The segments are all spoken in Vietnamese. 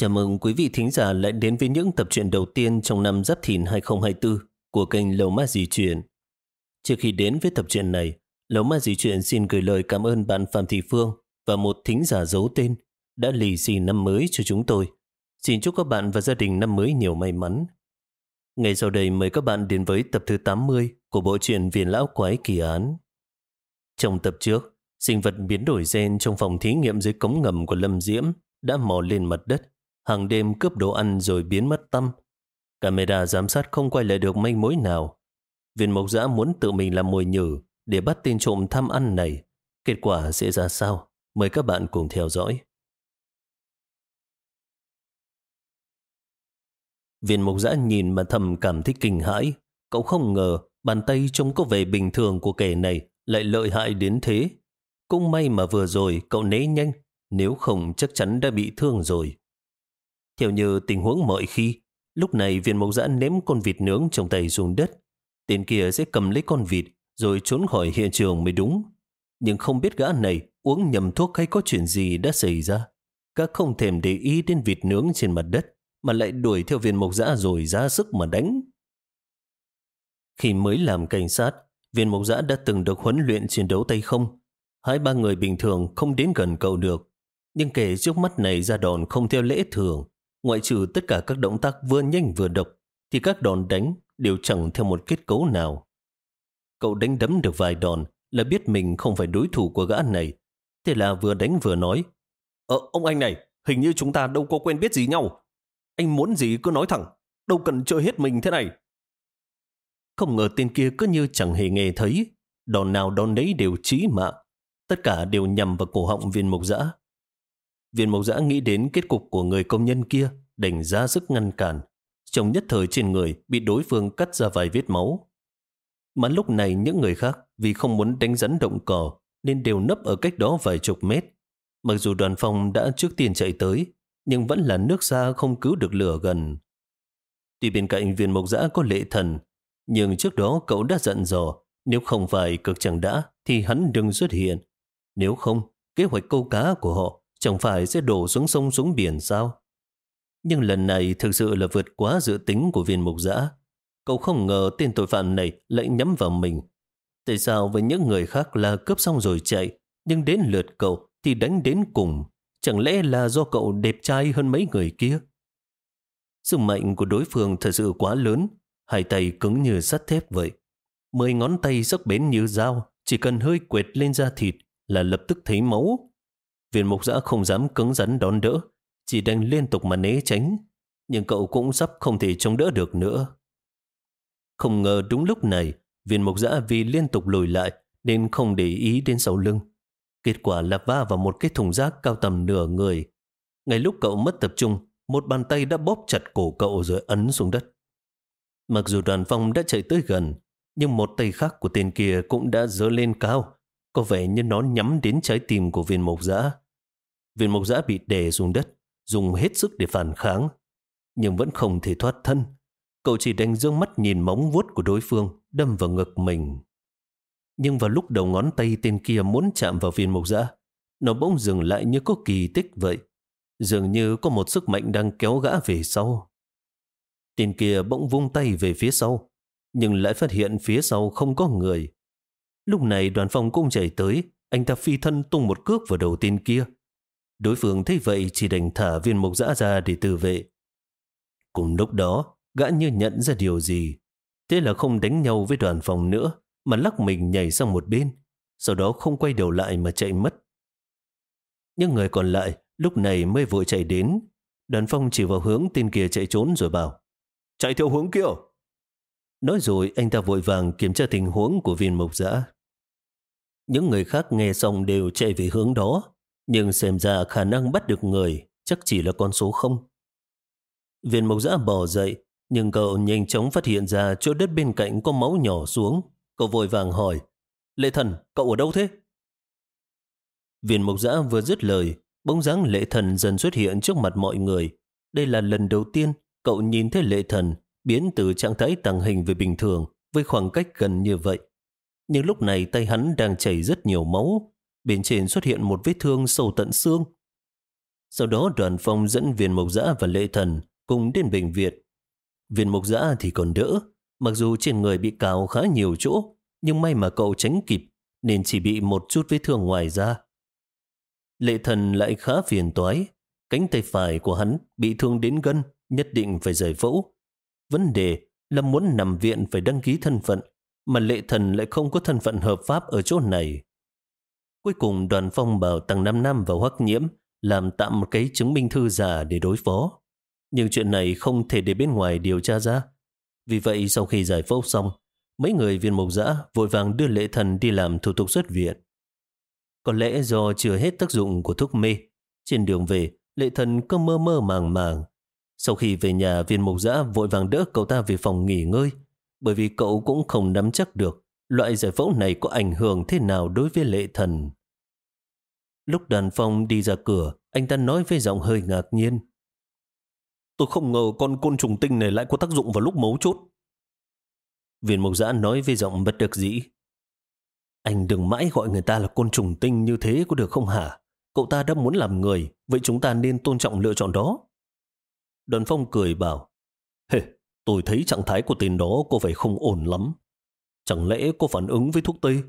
Chào mừng quý vị thính giả lại đến với những tập truyện đầu tiên trong năm Giáp Thìn 2024 của kênh Lầu Ma Dì Truyện. Trước khi đến với tập truyện này, Lầu Ma Dì Truyện xin gửi lời cảm ơn bạn Phạm Thị Phương và một thính giả giấu tên đã lì xì năm mới cho chúng tôi. Xin chúc các bạn và gia đình năm mới nhiều may mắn. Ngày sau đây mời các bạn đến với tập thứ 80 của bộ truyện Viền Lão Quái Kỳ Án. Trong tập trước, sinh vật biến đổi gen trong phòng thí nghiệm dưới cống ngầm của Lâm Diễm đã mò lên mặt đất hàng đêm cướp đồ ăn rồi biến mất tâm. Camera giám sát không quay lại được manh mối nào. Viên mộc giã muốn tự mình làm mồi nhử để bắt tên trộm tham ăn này. Kết quả sẽ ra sao? Mời các bạn cùng theo dõi. Viên mộc giã nhìn mà thầm cảm thấy kinh hãi. Cậu không ngờ bàn tay trông có vẻ bình thường của kẻ này lại lợi hại đến thế. Cũng may mà vừa rồi cậu né nhanh, nếu không chắc chắn đã bị thương rồi. Theo như tình huống mọi khi, lúc này viên mộc giã ném con vịt nướng trong tay xuống đất. Tên kia sẽ cầm lấy con vịt rồi trốn khỏi hiện trường mới đúng. Nhưng không biết gã này uống nhầm thuốc hay có chuyện gì đã xảy ra. Các không thèm để ý đến vịt nướng trên mặt đất mà lại đuổi theo viên mộc giã rồi ra sức mà đánh. Khi mới làm cảnh sát, viên mộc giã đã từng được huấn luyện chiến đấu tay không. Hai ba người bình thường không đến gần cậu được. Nhưng kẻ trước mắt này ra đòn không theo lễ thường. Ngoại trừ tất cả các động tác vừa nhanh vừa độc, thì các đòn đánh đều chẳng theo một kết cấu nào. Cậu đánh đấm được vài đòn là biết mình không phải đối thủ của gã này. Thế là vừa đánh vừa nói. Ờ, ông anh này, hình như chúng ta đâu có quen biết gì nhau. Anh muốn gì cứ nói thẳng, đâu cần chơi hết mình thế này. Không ngờ tên kia cứ như chẳng hề nghe thấy. Đòn nào đòn đấy đều chí mạng. Tất cả đều nhằm vào cổ họng viên mục giã. Viên mộc giã nghĩ đến kết cục của người công nhân kia, đành ra sức ngăn cản. Trong nhất thời trên người bị đối phương cắt ra vài vết máu. Mà lúc này những người khác vì không muốn đánh rắn động cỏ nên đều nấp ở cách đó vài chục mét. Mặc dù đoàn phòng đã trước tiên chạy tới, nhưng vẫn là nước xa không cứu được lửa gần. Tuy bên cạnh viên mộc giã có lệ thần, nhưng trước đó cậu đã giận dò, nếu không phải cực chẳng đã thì hắn đừng xuất hiện. Nếu không, kế hoạch câu cá của họ Chẳng phải sẽ đổ xuống sông xuống biển sao? Nhưng lần này thực sự là vượt quá dự tính của viên mục giã. Cậu không ngờ tên tội phạm này lại nhắm vào mình. Tại sao với những người khác là cướp xong rồi chạy, nhưng đến lượt cậu thì đánh đến cùng? Chẳng lẽ là do cậu đẹp trai hơn mấy người kia? Sức mạnh của đối phương thật sự quá lớn, hai tay cứng như sắt thép vậy. Mười ngón tay sắc bén như dao, chỉ cần hơi quệt lên da thịt là lập tức thấy máu. Viên mục giã không dám cứng rắn đón đỡ, chỉ đành liên tục mà né tránh, nhưng cậu cũng sắp không thể chống đỡ được nữa. Không ngờ đúng lúc này, viên mục giã vì liên tục lùi lại nên không để ý đến sau lưng. Kết quả là va vào một cái thùng rác cao tầm nửa người. Ngay lúc cậu mất tập trung, một bàn tay đã bóp chặt cổ cậu rồi ấn xuống đất. Mặc dù đoàn phong đã chạy tới gần, nhưng một tay khác của tên kia cũng đã dơ lên cao, có vẻ như nó nhắm đến trái tim của viên mộc Dã. Viên mộc Dã bị đè xuống đất, dùng hết sức để phản kháng, nhưng vẫn không thể thoát thân. Cậu chỉ đánh dương mắt nhìn móng vuốt của đối phương đâm vào ngực mình. Nhưng vào lúc đầu ngón tay tên kia muốn chạm vào viên mộc Dã, nó bỗng dừng lại như có kỳ tích vậy. Dường như có một sức mạnh đang kéo gã về sau. Tên kia bỗng vung tay về phía sau, nhưng lại phát hiện phía sau không có người. Lúc này đoàn phòng cũng chạy tới, anh ta phi thân tung một cước vào đầu tên kia. Đối phương thấy vậy chỉ đành thả viên mộc dã ra để tự vệ. Cùng lúc đó, gã như nhận ra điều gì. Thế là không đánh nhau với đoàn phòng nữa, mà lắc mình nhảy sang một bên, sau đó không quay đầu lại mà chạy mất. Những người còn lại lúc này mới vội chạy đến. Đoàn phong chỉ vào hướng tên kia chạy trốn rồi bảo Chạy theo hướng kia. Nói rồi anh ta vội vàng kiểm tra tình huống của viên mộc giã. Những người khác nghe xong đều chạy về hướng đó, nhưng xem ra khả năng bắt được người chắc chỉ là con số không. Viên mộc giã bò dậy, nhưng cậu nhanh chóng phát hiện ra chỗ đất bên cạnh có máu nhỏ xuống. Cậu vội vàng hỏi, Lệ thần, cậu ở đâu thế? Viên mộc giã vừa dứt lời, bóng dáng lệ thần dần xuất hiện trước mặt mọi người. Đây là lần đầu tiên cậu nhìn thấy lệ thần biến từ trạng thái tàng hình về bình thường với khoảng cách gần như vậy. Nhưng lúc này tay hắn đang chảy rất nhiều máu, bên trên xuất hiện một vết thương sâu tận xương. Sau đó đoàn phong dẫn viên mộc dã và lệ thần cùng đến bệnh viện. Viên mộc dã thì còn đỡ, mặc dù trên người bị cào khá nhiều chỗ, nhưng may mà cậu tránh kịp, nên chỉ bị một chút vết thương ngoài ra. Lệ thần lại khá phiền toái, cánh tay phải của hắn bị thương đến gân, nhất định phải giải phẫu. Vấn đề là muốn nằm viện phải đăng ký thân phận, mà lệ thần lại không có thân phận hợp pháp ở chỗ này. Cuối cùng đoàn phong bảo tăng 5 năm vào hoắc nhiễm làm tạm một cái chứng minh thư giả để đối phó. Nhưng chuyện này không thể để bên ngoài điều tra ra. Vì vậy sau khi giải phẫu xong, mấy người viên mộc giã vội vàng đưa lệ thần đi làm thủ tục xuất viện. Có lẽ do chưa hết tác dụng của thuốc mê, trên đường về, lệ thần cứ mơ mơ màng màng. Sau khi về nhà, viên mộc giã vội vàng đỡ cậu ta về phòng nghỉ ngơi, bởi vì cậu cũng không nắm chắc được loại giải phẫu này có ảnh hưởng thế nào đối với lệ thần. Lúc đoàn phong đi ra cửa, anh ta nói với giọng hơi ngạc nhiên. Tôi không ngờ con côn trùng tinh này lại có tác dụng vào lúc mấu chốt. Viên mộc giã nói với giọng bất đắc dĩ. Anh đừng mãi gọi người ta là côn trùng tinh như thế có được không hả? Cậu ta đã muốn làm người, vậy chúng ta nên tôn trọng lựa chọn đó. Đoàn phong cười bảo, Hề, tôi thấy trạng thái của tên đó có vẻ không ổn lắm. Chẳng lẽ có phản ứng với thuốc tây?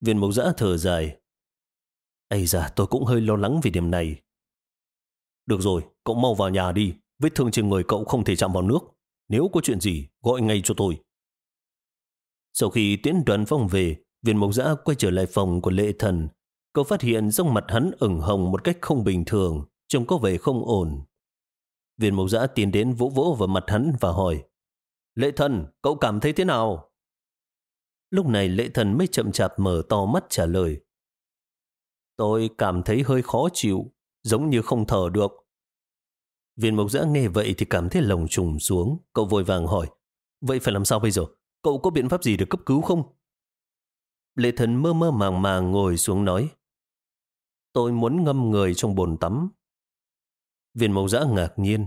Viên mộc giã thở dài. Ây da, tôi cũng hơi lo lắng vì điểm này. Được rồi, cậu mau vào nhà đi. Vết thương trên người cậu không thể chạm vào nước. Nếu có chuyện gì, gọi ngay cho tôi. Sau khi tiến đoàn phong về, viên mộc giã quay trở lại phòng của lệ thần. Cậu phát hiện trong mặt hắn ửng hồng một cách không bình thường, trông có vẻ không ổn. Viên mộc giã tiến đến vỗ vỗ vào mặt hắn và hỏi Lệ thần, cậu cảm thấy thế nào? Lúc này lệ thần mới chậm chạp mở to mắt trả lời Tôi cảm thấy hơi khó chịu, giống như không thở được. Viên mộc giã nghe vậy thì cảm thấy lòng trùng xuống. Cậu vội vàng hỏi, vậy phải làm sao bây giờ? Cậu có biện pháp gì để cấp cứu không? Lệ thần mơ mơ màng màng ngồi xuống nói, tôi muốn ngâm người trong bồn tắm. Viên mẫu giã ngạc nhiên.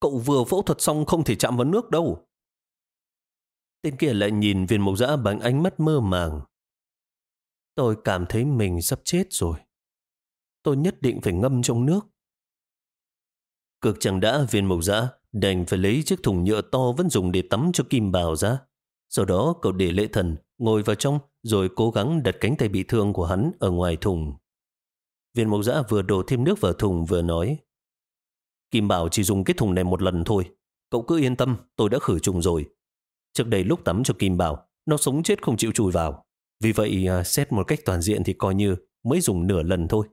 Cậu vừa phẫu thuật xong không thể chạm vào nước đâu. Tên kia lại nhìn viên mẫu giã bằng ánh mắt mơ màng. Tôi cảm thấy mình sắp chết rồi. Tôi nhất định phải ngâm trong nước. Cực chẳng đã, viên mẫu dã đành phải lấy chiếc thùng nhựa to vẫn dùng để tắm cho kim bào ra. Sau đó cậu để lệ thần, ngồi vào trong, rồi cố gắng đặt cánh tay bị thương của hắn ở ngoài thùng. Viên mộc dã vừa đổ thêm nước vào thùng vừa nói Kim Bảo chỉ dùng cái thùng này một lần thôi. Cậu cứ yên tâm, tôi đã khử trùng rồi. Trước đây lúc tắm cho Kim Bảo, nó sống chết không chịu chui vào. Vì vậy, à, xét một cách toàn diện thì coi như mới dùng nửa lần thôi.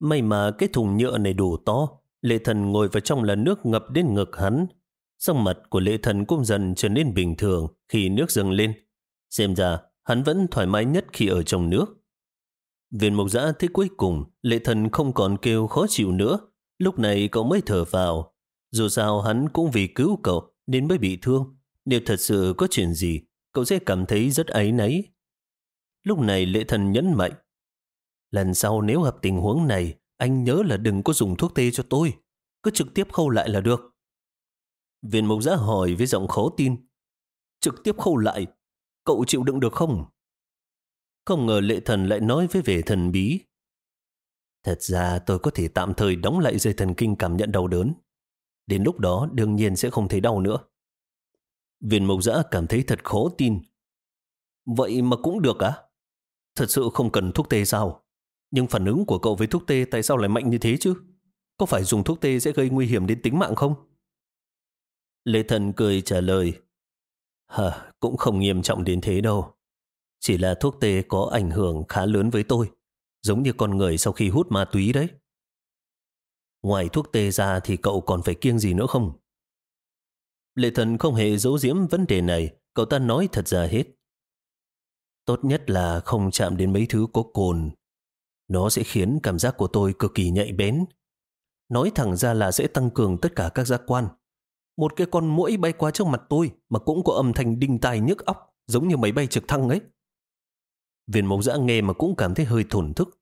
May mà cái thùng nhựa này đủ to, lệ thần ngồi vào trong là nước ngập đến ngực hắn. Sông mặt của lệ thần cũng dần trở nên bình thường khi nước dâng lên. Xem ra, hắn vẫn thoải mái nhất khi ở trong nước. Viên mộc giã thế cuối cùng, lệ thần không còn kêu khó chịu nữa. Lúc này cậu mới thở vào. Dù sao hắn cũng vì cứu cậu nên mới bị thương. Nếu thật sự có chuyện gì, cậu sẽ cảm thấy rất áy náy. Lúc này lệ thần nhấn mạnh. Lần sau nếu gặp tình huống này, anh nhớ là đừng có dùng thuốc tê cho tôi. Cứ trực tiếp khâu lại là được. Viên mộc giã hỏi với giọng khó tin. Trực tiếp khâu lại, cậu chịu đựng được không? Không ngờ lệ thần lại nói với vẻ thần bí. Thật ra tôi có thể tạm thời đóng lại dây thần kinh cảm nhận đau đớn. Đến lúc đó đương nhiên sẽ không thấy đau nữa. Viên mộc giã cảm thấy thật khó tin. Vậy mà cũng được á? Thật sự không cần thuốc tê sao? Nhưng phản ứng của cậu với thuốc tê tại sao lại mạnh như thế chứ? Có phải dùng thuốc tê sẽ gây nguy hiểm đến tính mạng không? Lê Thần cười trả lời. Hả, cũng không nghiêm trọng đến thế đâu. Chỉ là thuốc tê có ảnh hưởng khá lớn với tôi, giống như con người sau khi hút ma túy đấy. Ngoài thuốc tê ra thì cậu còn phải kiêng gì nữa không? Lệ thần không hề giấu giếm vấn đề này, cậu ta nói thật ra hết. Tốt nhất là không chạm đến mấy thứ có cồn. Nó sẽ khiến cảm giác của tôi cực kỳ nhạy bén. Nói thẳng ra là sẽ tăng cường tất cả các giác quan. Một cái con mũi bay qua trước mặt tôi mà cũng có âm thanh đinh tai nhức óc giống như máy bay trực thăng ấy. Viên mộc dã nghe mà cũng cảm thấy hơi thổn thức.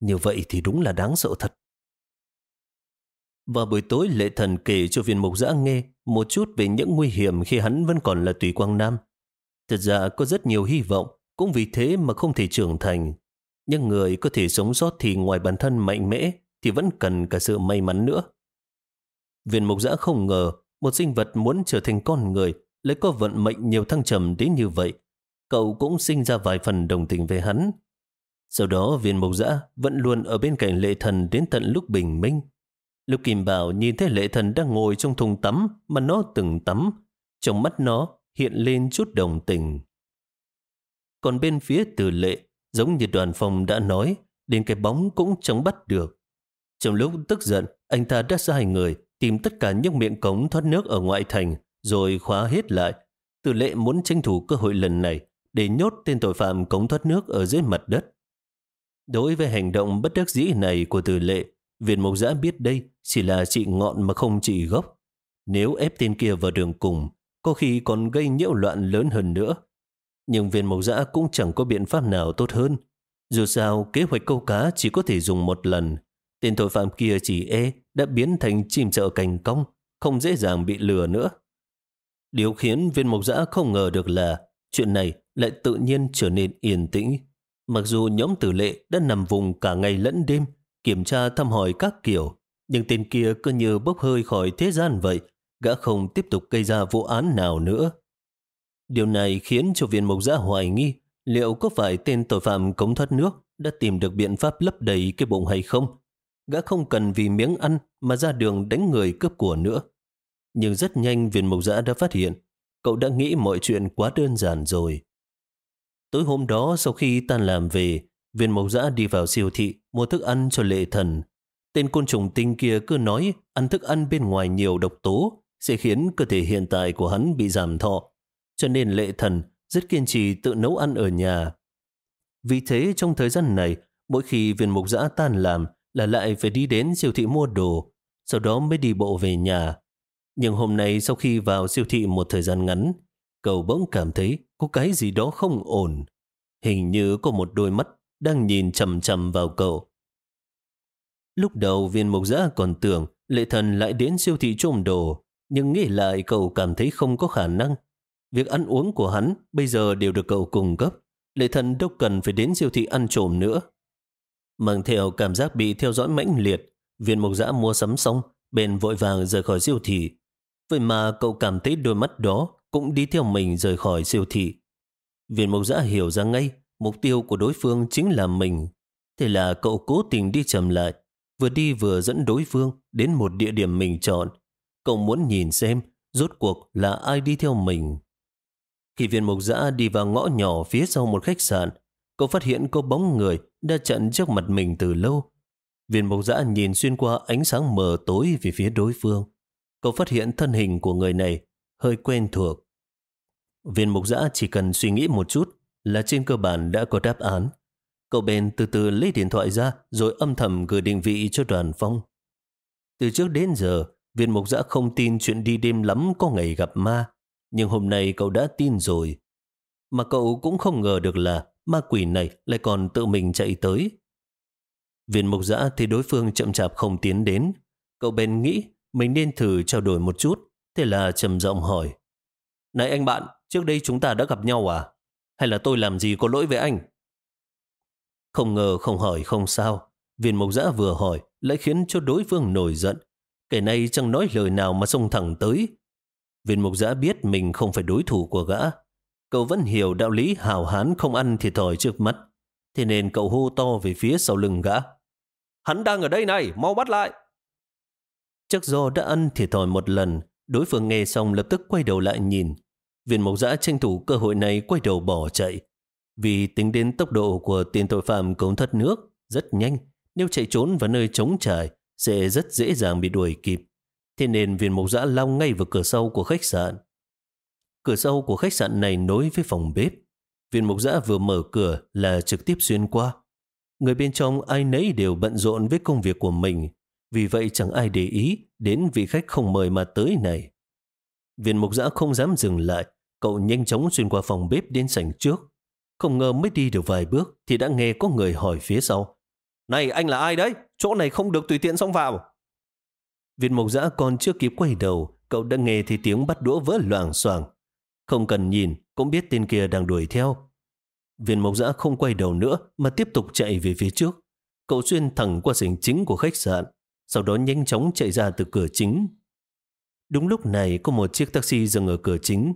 Như vậy thì đúng là đáng sợ thật. Vào buổi tối lệ thần kể cho viên mộc dã nghe một chút về những nguy hiểm khi hắn vẫn còn là tùy quang nam. Thật ra có rất nhiều hy vọng, cũng vì thế mà không thể trưởng thành. Nhưng người có thể sống sót thì ngoài bản thân mạnh mẽ thì vẫn cần cả sự may mắn nữa. Viên Mộc giã không ngờ một sinh vật muốn trở thành con người lại có vận mệnh nhiều thăng trầm đến như vậy. Cậu cũng sinh ra vài phần đồng tình về hắn. Sau đó viên mộc dã vẫn luôn ở bên cạnh lệ thần đến tận lúc bình minh. lục Kim Bảo nhìn thấy lệ thần đang ngồi trong thùng tắm mà nó từng tắm. Trong mắt nó hiện lên chút đồng tình. Còn bên phía từ lệ, giống như đoàn phòng đã nói, đến cái bóng cũng chẳng bắt được. Trong lúc tức giận, anh ta đã sai người tìm tất cả những miệng cống thoát nước ở ngoại thành rồi khóa hết lại. Từ lệ muốn tranh thủ cơ hội lần này để nhốt tên tội phạm cống thoát nước ở dưới mặt đất. Đối với hành động bất đắc dĩ này của từ lệ, Viên Mộc Giã biết đây chỉ là trị ngọn mà không trị gốc. Nếu ép tên kia vào đường cùng, có khi còn gây nhiễu loạn lớn hơn nữa. Nhưng viên mộc giã cũng chẳng có biện pháp nào tốt hơn. Dù sao, kế hoạch câu cá chỉ có thể dùng một lần. Tên tội phạm kia chỉ e đã biến thành chim chợ cành cong, không dễ dàng bị lừa nữa. Điều khiến viên mộc giã không ngờ được là chuyện này lại tự nhiên trở nên yên tĩnh. Mặc dù nhóm tử lệ đã nằm vùng cả ngày lẫn đêm, kiểm tra thăm hỏi các kiểu, nhưng tên kia cứ như bốc hơi khỏi thế gian vậy, gã không tiếp tục gây ra vụ án nào nữa. Điều này khiến cho viên mộc giã hoài nghi liệu có phải tên tội phạm cống thoát nước đã tìm được biện pháp lấp đầy cái bụng hay không. Gã không cần vì miếng ăn mà ra đường đánh người cướp của nữa. Nhưng rất nhanh viên mộc giã đã phát hiện cậu đã nghĩ mọi chuyện quá đơn giản rồi. Tối hôm đó sau khi tan làm về, viên mộc giã đi vào siêu thị mua thức ăn cho lệ thần. Tên côn trùng tinh kia cứ nói ăn thức ăn bên ngoài nhiều độc tố sẽ khiến cơ thể hiện tại của hắn bị giảm thọ. Cho nên lệ thần rất kiên trì tự nấu ăn ở nhà. Vì thế trong thời gian này, mỗi khi viên mục giã tan làm là lại phải đi đến siêu thị mua đồ, sau đó mới đi bộ về nhà. Nhưng hôm nay sau khi vào siêu thị một thời gian ngắn, cậu bỗng cảm thấy có cái gì đó không ổn. Hình như có một đôi mắt đang nhìn chầm chầm vào cậu. Lúc đầu viên mục giã còn tưởng lệ thần lại đến siêu thị trộm đồ, nhưng nghĩ lại cậu cảm thấy không có khả năng. Việc ăn uống của hắn bây giờ đều được cậu cung cấp. Lệ thần đâu cần phải đến siêu thị ăn trộm nữa. Mang theo cảm giác bị theo dõi mãnh liệt, viên mộc giã mua sắm xong, bèn vội vàng rời khỏi siêu thị. Vậy mà cậu cảm thấy đôi mắt đó cũng đi theo mình rời khỏi siêu thị. Viên mộc giã hiểu ra ngay, mục tiêu của đối phương chính là mình. Thế là cậu cố tình đi chậm lại, vừa đi vừa dẫn đối phương đến một địa điểm mình chọn, Cậu muốn nhìn xem rốt cuộc là ai đi theo mình. Khi viên mục giã đi vào ngõ nhỏ phía sau một khách sạn, cậu phát hiện có bóng người đã chặn trước mặt mình từ lâu. Viên mục giã nhìn xuyên qua ánh sáng mờ tối về phía đối phương. Cậu phát hiện thân hình của người này hơi quen thuộc. Viên mục giã chỉ cần suy nghĩ một chút là trên cơ bản đã có đáp án. Cậu bèn từ từ lấy điện thoại ra rồi âm thầm gửi định vị cho đoàn phong. Từ trước đến giờ, Viên mục giã không tin chuyện đi đêm lắm có ngày gặp ma, nhưng hôm nay cậu đã tin rồi. Mà cậu cũng không ngờ được là ma quỷ này lại còn tự mình chạy tới. Viên mục giã thấy đối phương chậm chạp không tiến đến. Cậu bèn nghĩ mình nên thử trao đổi một chút, thế là trầm giọng hỏi. Này anh bạn, trước đây chúng ta đã gặp nhau à? Hay là tôi làm gì có lỗi với anh? Không ngờ không hỏi không sao. Viên mộc giã vừa hỏi lại khiến cho đối phương nổi giận. Kẻ này chẳng nói lời nào mà xông thẳng tới. Viên mộc giã biết mình không phải đối thủ của gã. Cậu vẫn hiểu đạo lý hào hán không ăn thiệt thòi trước mắt. Thế nên cậu hô to về phía sau lưng gã. Hắn đang ở đây này, mau bắt lại. Chắc do đã ăn thiệt thòi một lần, đối phương nghe xong lập tức quay đầu lại nhìn. Viên mộc giã tranh thủ cơ hội này quay đầu bỏ chạy. Vì tính đến tốc độ của tiền tội phạm cống thất nước rất nhanh, nếu chạy trốn vào nơi trống trải sẽ rất dễ dàng bị đuổi kịp. Thế nên viên mộc giã lao ngay vào cửa sau của khách sạn. Cửa sau của khách sạn này nối với phòng bếp. Viên mộc giã vừa mở cửa là trực tiếp xuyên qua. Người bên trong ai nấy đều bận rộn với công việc của mình. Vì vậy chẳng ai để ý đến vị khách không mời mà tới này. Viên mộc giã không dám dừng lại. Cậu nhanh chóng xuyên qua phòng bếp đến sảnh trước. Không ngờ mới đi được vài bước thì đã nghe có người hỏi phía sau. Này anh là ai đấy? Chỗ này không được tùy tiện xông vào. Viên mộc giã còn chưa kịp quay đầu, cậu đã nghe thấy tiếng bắt đũa vỡ loảng xoảng. Không cần nhìn, cũng biết tên kia đang đuổi theo. viên mộc giã không quay đầu nữa mà tiếp tục chạy về phía trước. Cậu xuyên thẳng qua sảnh chính của khách sạn, sau đó nhanh chóng chạy ra từ cửa chính. Đúng lúc này có một chiếc taxi dừng ở cửa chính.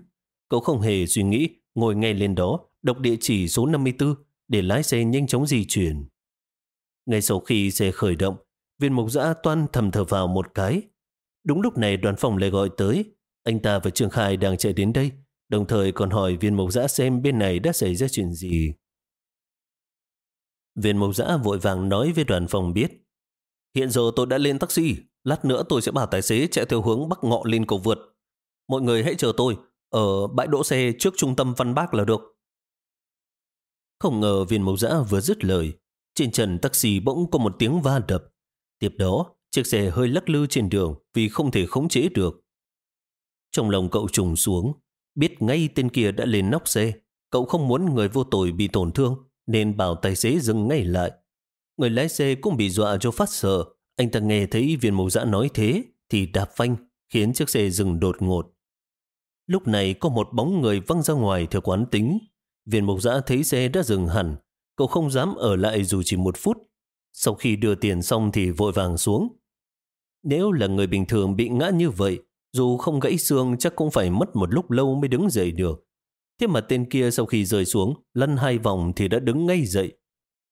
Cậu không hề suy nghĩ, ngồi ngay lên đó, đọc địa chỉ số 54 để lái xe nhanh chóng di chuyển. Ngay sau khi xe khởi động, viên mục giã toan thầm thở vào một cái. Đúng lúc này đoàn phòng lại gọi tới. Anh ta và Trương Khai đang chạy đến đây, đồng thời còn hỏi viên mục giã xem bên này đã xảy ra chuyện gì. Viên mục giã vội vàng nói với đoàn phòng biết. Hiện giờ tôi đã lên taxi, lát nữa tôi sẽ bảo tài xế chạy theo hướng bắc ngọ lên cầu vượt. Mọi người hãy chờ tôi, ở bãi đỗ xe trước trung tâm Văn Bác là được. Không ngờ viên mẫu giã vừa dứt lời, trên trần taxi bỗng có một tiếng va đập. Tiếp đó, chiếc xe hơi lắc lư trên đường vì không thể khống chế được. Trong lòng cậu trùng xuống, biết ngay tên kia đã lên nóc xe. Cậu không muốn người vô tội bị tổn thương, nên bảo tài xế dừng ngay lại. Người lái xe cũng bị dọa cho phát sợ. Anh ta nghe thấy viên mộc dã nói thế, thì đạp phanh, khiến chiếc xe dừng đột ngột. Lúc này có một bóng người văng ra ngoài theo quán tính. Viên mộc dã thấy xe đã dừng hẳn, cậu không dám ở lại dù chỉ một phút. Sau khi đưa tiền xong thì vội vàng xuống. Nếu là người bình thường bị ngã như vậy, dù không gãy xương chắc cũng phải mất một lúc lâu mới đứng dậy được. Thế mà tên kia sau khi rơi xuống, lăn hai vòng thì đã đứng ngay dậy.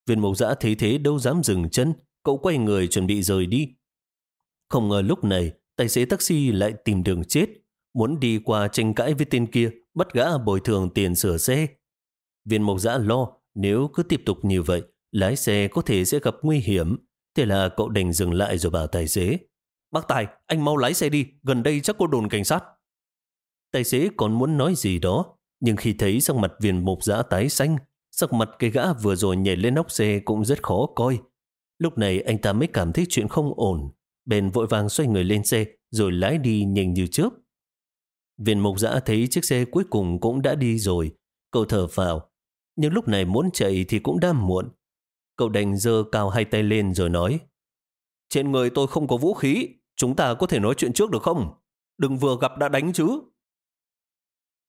Viên mộc giã thấy thế đâu dám dừng chân, cậu quay người chuẩn bị rời đi. Không ngờ lúc này, tài xế taxi lại tìm đường chết, muốn đi qua tranh cãi với tên kia, bắt gã bồi thường tiền sửa xe. Viên mộc giã lo, nếu cứ tiếp tục như vậy, lái xe có thể sẽ gặp nguy hiểm. Thế là cậu đành dừng lại rồi bảo tài xế. Bác Tài, anh mau lái xe đi, gần đây chắc có đồn cảnh sát. Tài xế còn muốn nói gì đó, nhưng khi thấy sắc mặt viên Mộc giã tái xanh, sắc mặt cái gã vừa rồi nhảy lên nóc xe cũng rất khó coi. Lúc này anh ta mới cảm thấy chuyện không ổn, bèn vội vàng xoay người lên xe rồi lái đi nhanh như trước. Viên mục giã thấy chiếc xe cuối cùng cũng đã đi rồi, cậu thở vào, nhưng lúc này muốn chạy thì cũng đã muộn. Cậu đành dơ cao hai tay lên rồi nói, trên người tôi không có vũ khí, chúng ta có thể nói chuyện trước được không? Đừng vừa gặp đã đánh chứ.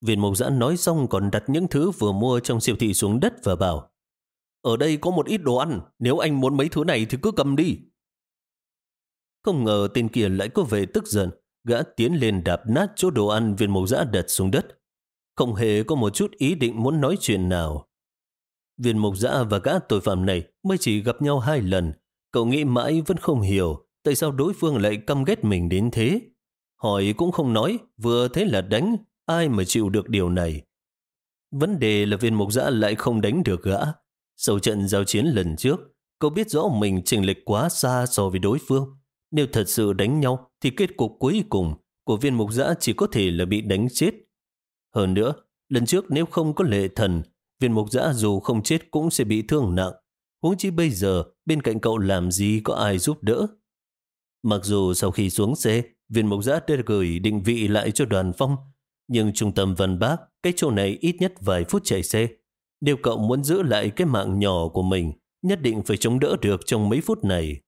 Viên mộc giã nói xong còn đặt những thứ vừa mua trong siêu thị xuống đất và bảo Ở đây có một ít đồ ăn, nếu anh muốn mấy thứ này thì cứ cầm đi. Không ngờ tên kia lại có về tức giận, gã tiến lên đạp nát chỗ đồ ăn viên mộc giã đặt xuống đất. Không hề có một chút ý định muốn nói chuyện nào. Viên mộc giã và gã tội phạm này mới chỉ gặp nhau hai lần. Cậu nghĩ mãi vẫn không hiểu tại sao đối phương lại căm ghét mình đến thế. Hỏi cũng không nói, vừa thế là đánh, ai mà chịu được điều này. Vấn đề là viên mục giã lại không đánh được gã. Sau trận giao chiến lần trước, cậu biết rõ mình trình lệch quá xa so với đối phương. Nếu thật sự đánh nhau, thì kết cục cuối cùng của viên mục giã chỉ có thể là bị đánh chết. Hơn nữa, lần trước nếu không có lệ thần, viên mục giã dù không chết cũng sẽ bị thương nặng. Huống chi bây giờ, bên cạnh cậu làm gì có ai giúp đỡ. Mặc dù sau khi xuống xe, viên mục giã đã gửi định vị lại cho đoàn phong, nhưng trung tâm Văn Bác, cái chỗ này ít nhất vài phút chạy xe. điều cậu muốn giữ lại cái mạng nhỏ của mình, nhất định phải chống đỡ được trong mấy phút này.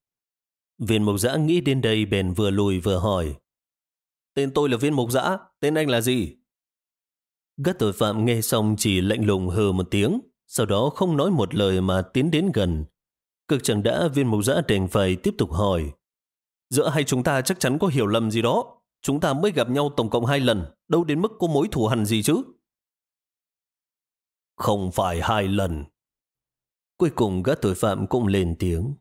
Viên mộc giã nghĩ đến đây bèn vừa lùi vừa hỏi. Tên tôi là viên mộc giã, tên anh là gì? Các tội phạm nghe xong chỉ lạnh lùng hừ một tiếng, sau đó không nói một lời mà tiến đến gần. Cực chẳng đã viên mộc giã đành phải tiếp tục hỏi. Giữa hai chúng ta chắc chắn có hiểu lầm gì đó. Chúng ta mới gặp nhau tổng cộng hai lần, đâu đến mức có mối thù hằn gì chứ. Không phải hai lần. Cuối cùng các tội phạm cũng lên tiếng.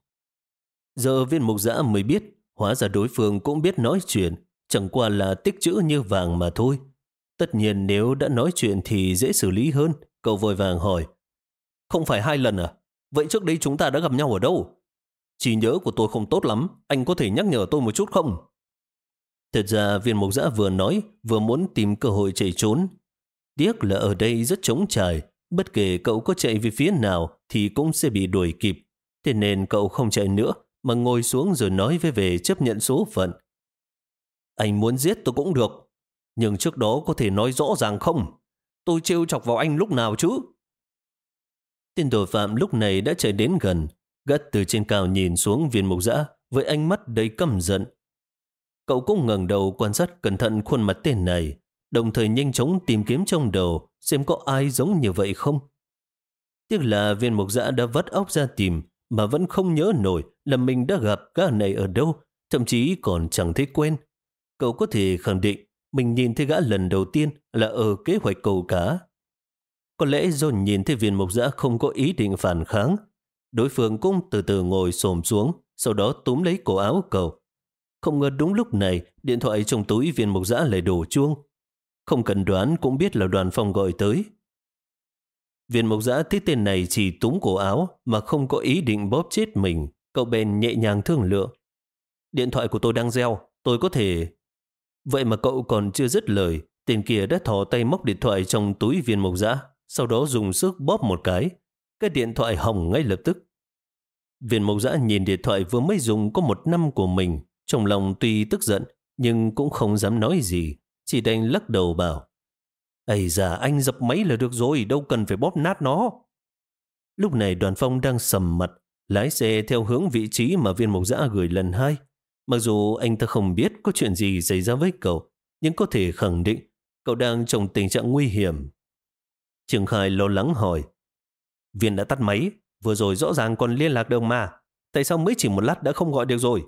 Giờ viên mục giã mới biết, hóa ra đối phương cũng biết nói chuyện, chẳng qua là tích chữ như vàng mà thôi. Tất nhiên nếu đã nói chuyện thì dễ xử lý hơn, cậu vội vàng hỏi. Không phải hai lần à? Vậy trước đây chúng ta đã gặp nhau ở đâu? Chỉ nhớ của tôi không tốt lắm, anh có thể nhắc nhở tôi một chút không? Thật ra viên mục giã vừa nói, vừa muốn tìm cơ hội chạy trốn. Tiếc là ở đây rất trống trải, bất kể cậu có chạy về phía nào thì cũng sẽ bị đuổi kịp. Thế nên cậu không chạy nữa, mà ngồi xuống rồi nói với về chấp nhận số phận. Anh muốn giết tôi cũng được, nhưng trước đó có thể nói rõ ràng không? Tôi trêu chọc vào anh lúc nào chứ? Tên tội phạm lúc này đã chạy đến gần, gắt từ trên cao nhìn xuống viên mục giã với ánh mắt đầy căm giận. Cậu cũng ngẩng đầu quan sát cẩn thận khuôn mặt tên này, đồng thời nhanh chóng tìm kiếm trong đầu xem có ai giống như vậy không. Tiếc là viên mục giã đã vắt óc ra tìm mà vẫn không nhớ nổi là mình đã gặp gã này ở đâu, thậm chí còn chẳng thấy quen. Cậu có thể khẳng định mình nhìn thấy gã lần đầu tiên là ở kế hoạch cầu cá. Có lẽ do nhìn thấy viên mục giã không có ý định phản kháng, đối phương cũng từ từ ngồi xổm xuống, sau đó túm lấy cổ áo cậu. Không ngờ đúng lúc này, điện thoại trong túi viên mục giã lại đổ chuông. Không cần đoán cũng biết là đoàn phòng gọi tới. Viên mục giã thấy tên này chỉ túm cổ áo mà không có ý định bóp chết mình. Cậu bèn nhẹ nhàng thương lượng. Điện thoại của tôi đang reo, tôi có thể... Vậy mà cậu còn chưa dứt lời, tên kia đã thò tay móc điện thoại trong túi viên mục giã, sau đó dùng sức bóp một cái. Cái điện thoại hỏng ngay lập tức. Viên Mộc giã nhìn điện thoại vừa mới dùng có một năm của mình, trong lòng tuy tức giận, nhưng cũng không dám nói gì, chỉ đành lắc đầu bảo. Ây da, anh dập máy là được rồi, đâu cần phải bóp nát nó. Lúc này đoàn phong đang sầm mặt, lái xe theo hướng vị trí mà viên mộc dã gửi lần hai. Mặc dù anh ta không biết có chuyện gì xảy ra với cậu, nhưng có thể khẳng định cậu đang trong tình trạng nguy hiểm. Trường Khai lo lắng hỏi, Viên đã tắt máy, vừa rồi rõ ràng còn liên lạc được mà. Tại sao mới chỉ một lát đã không gọi được rồi?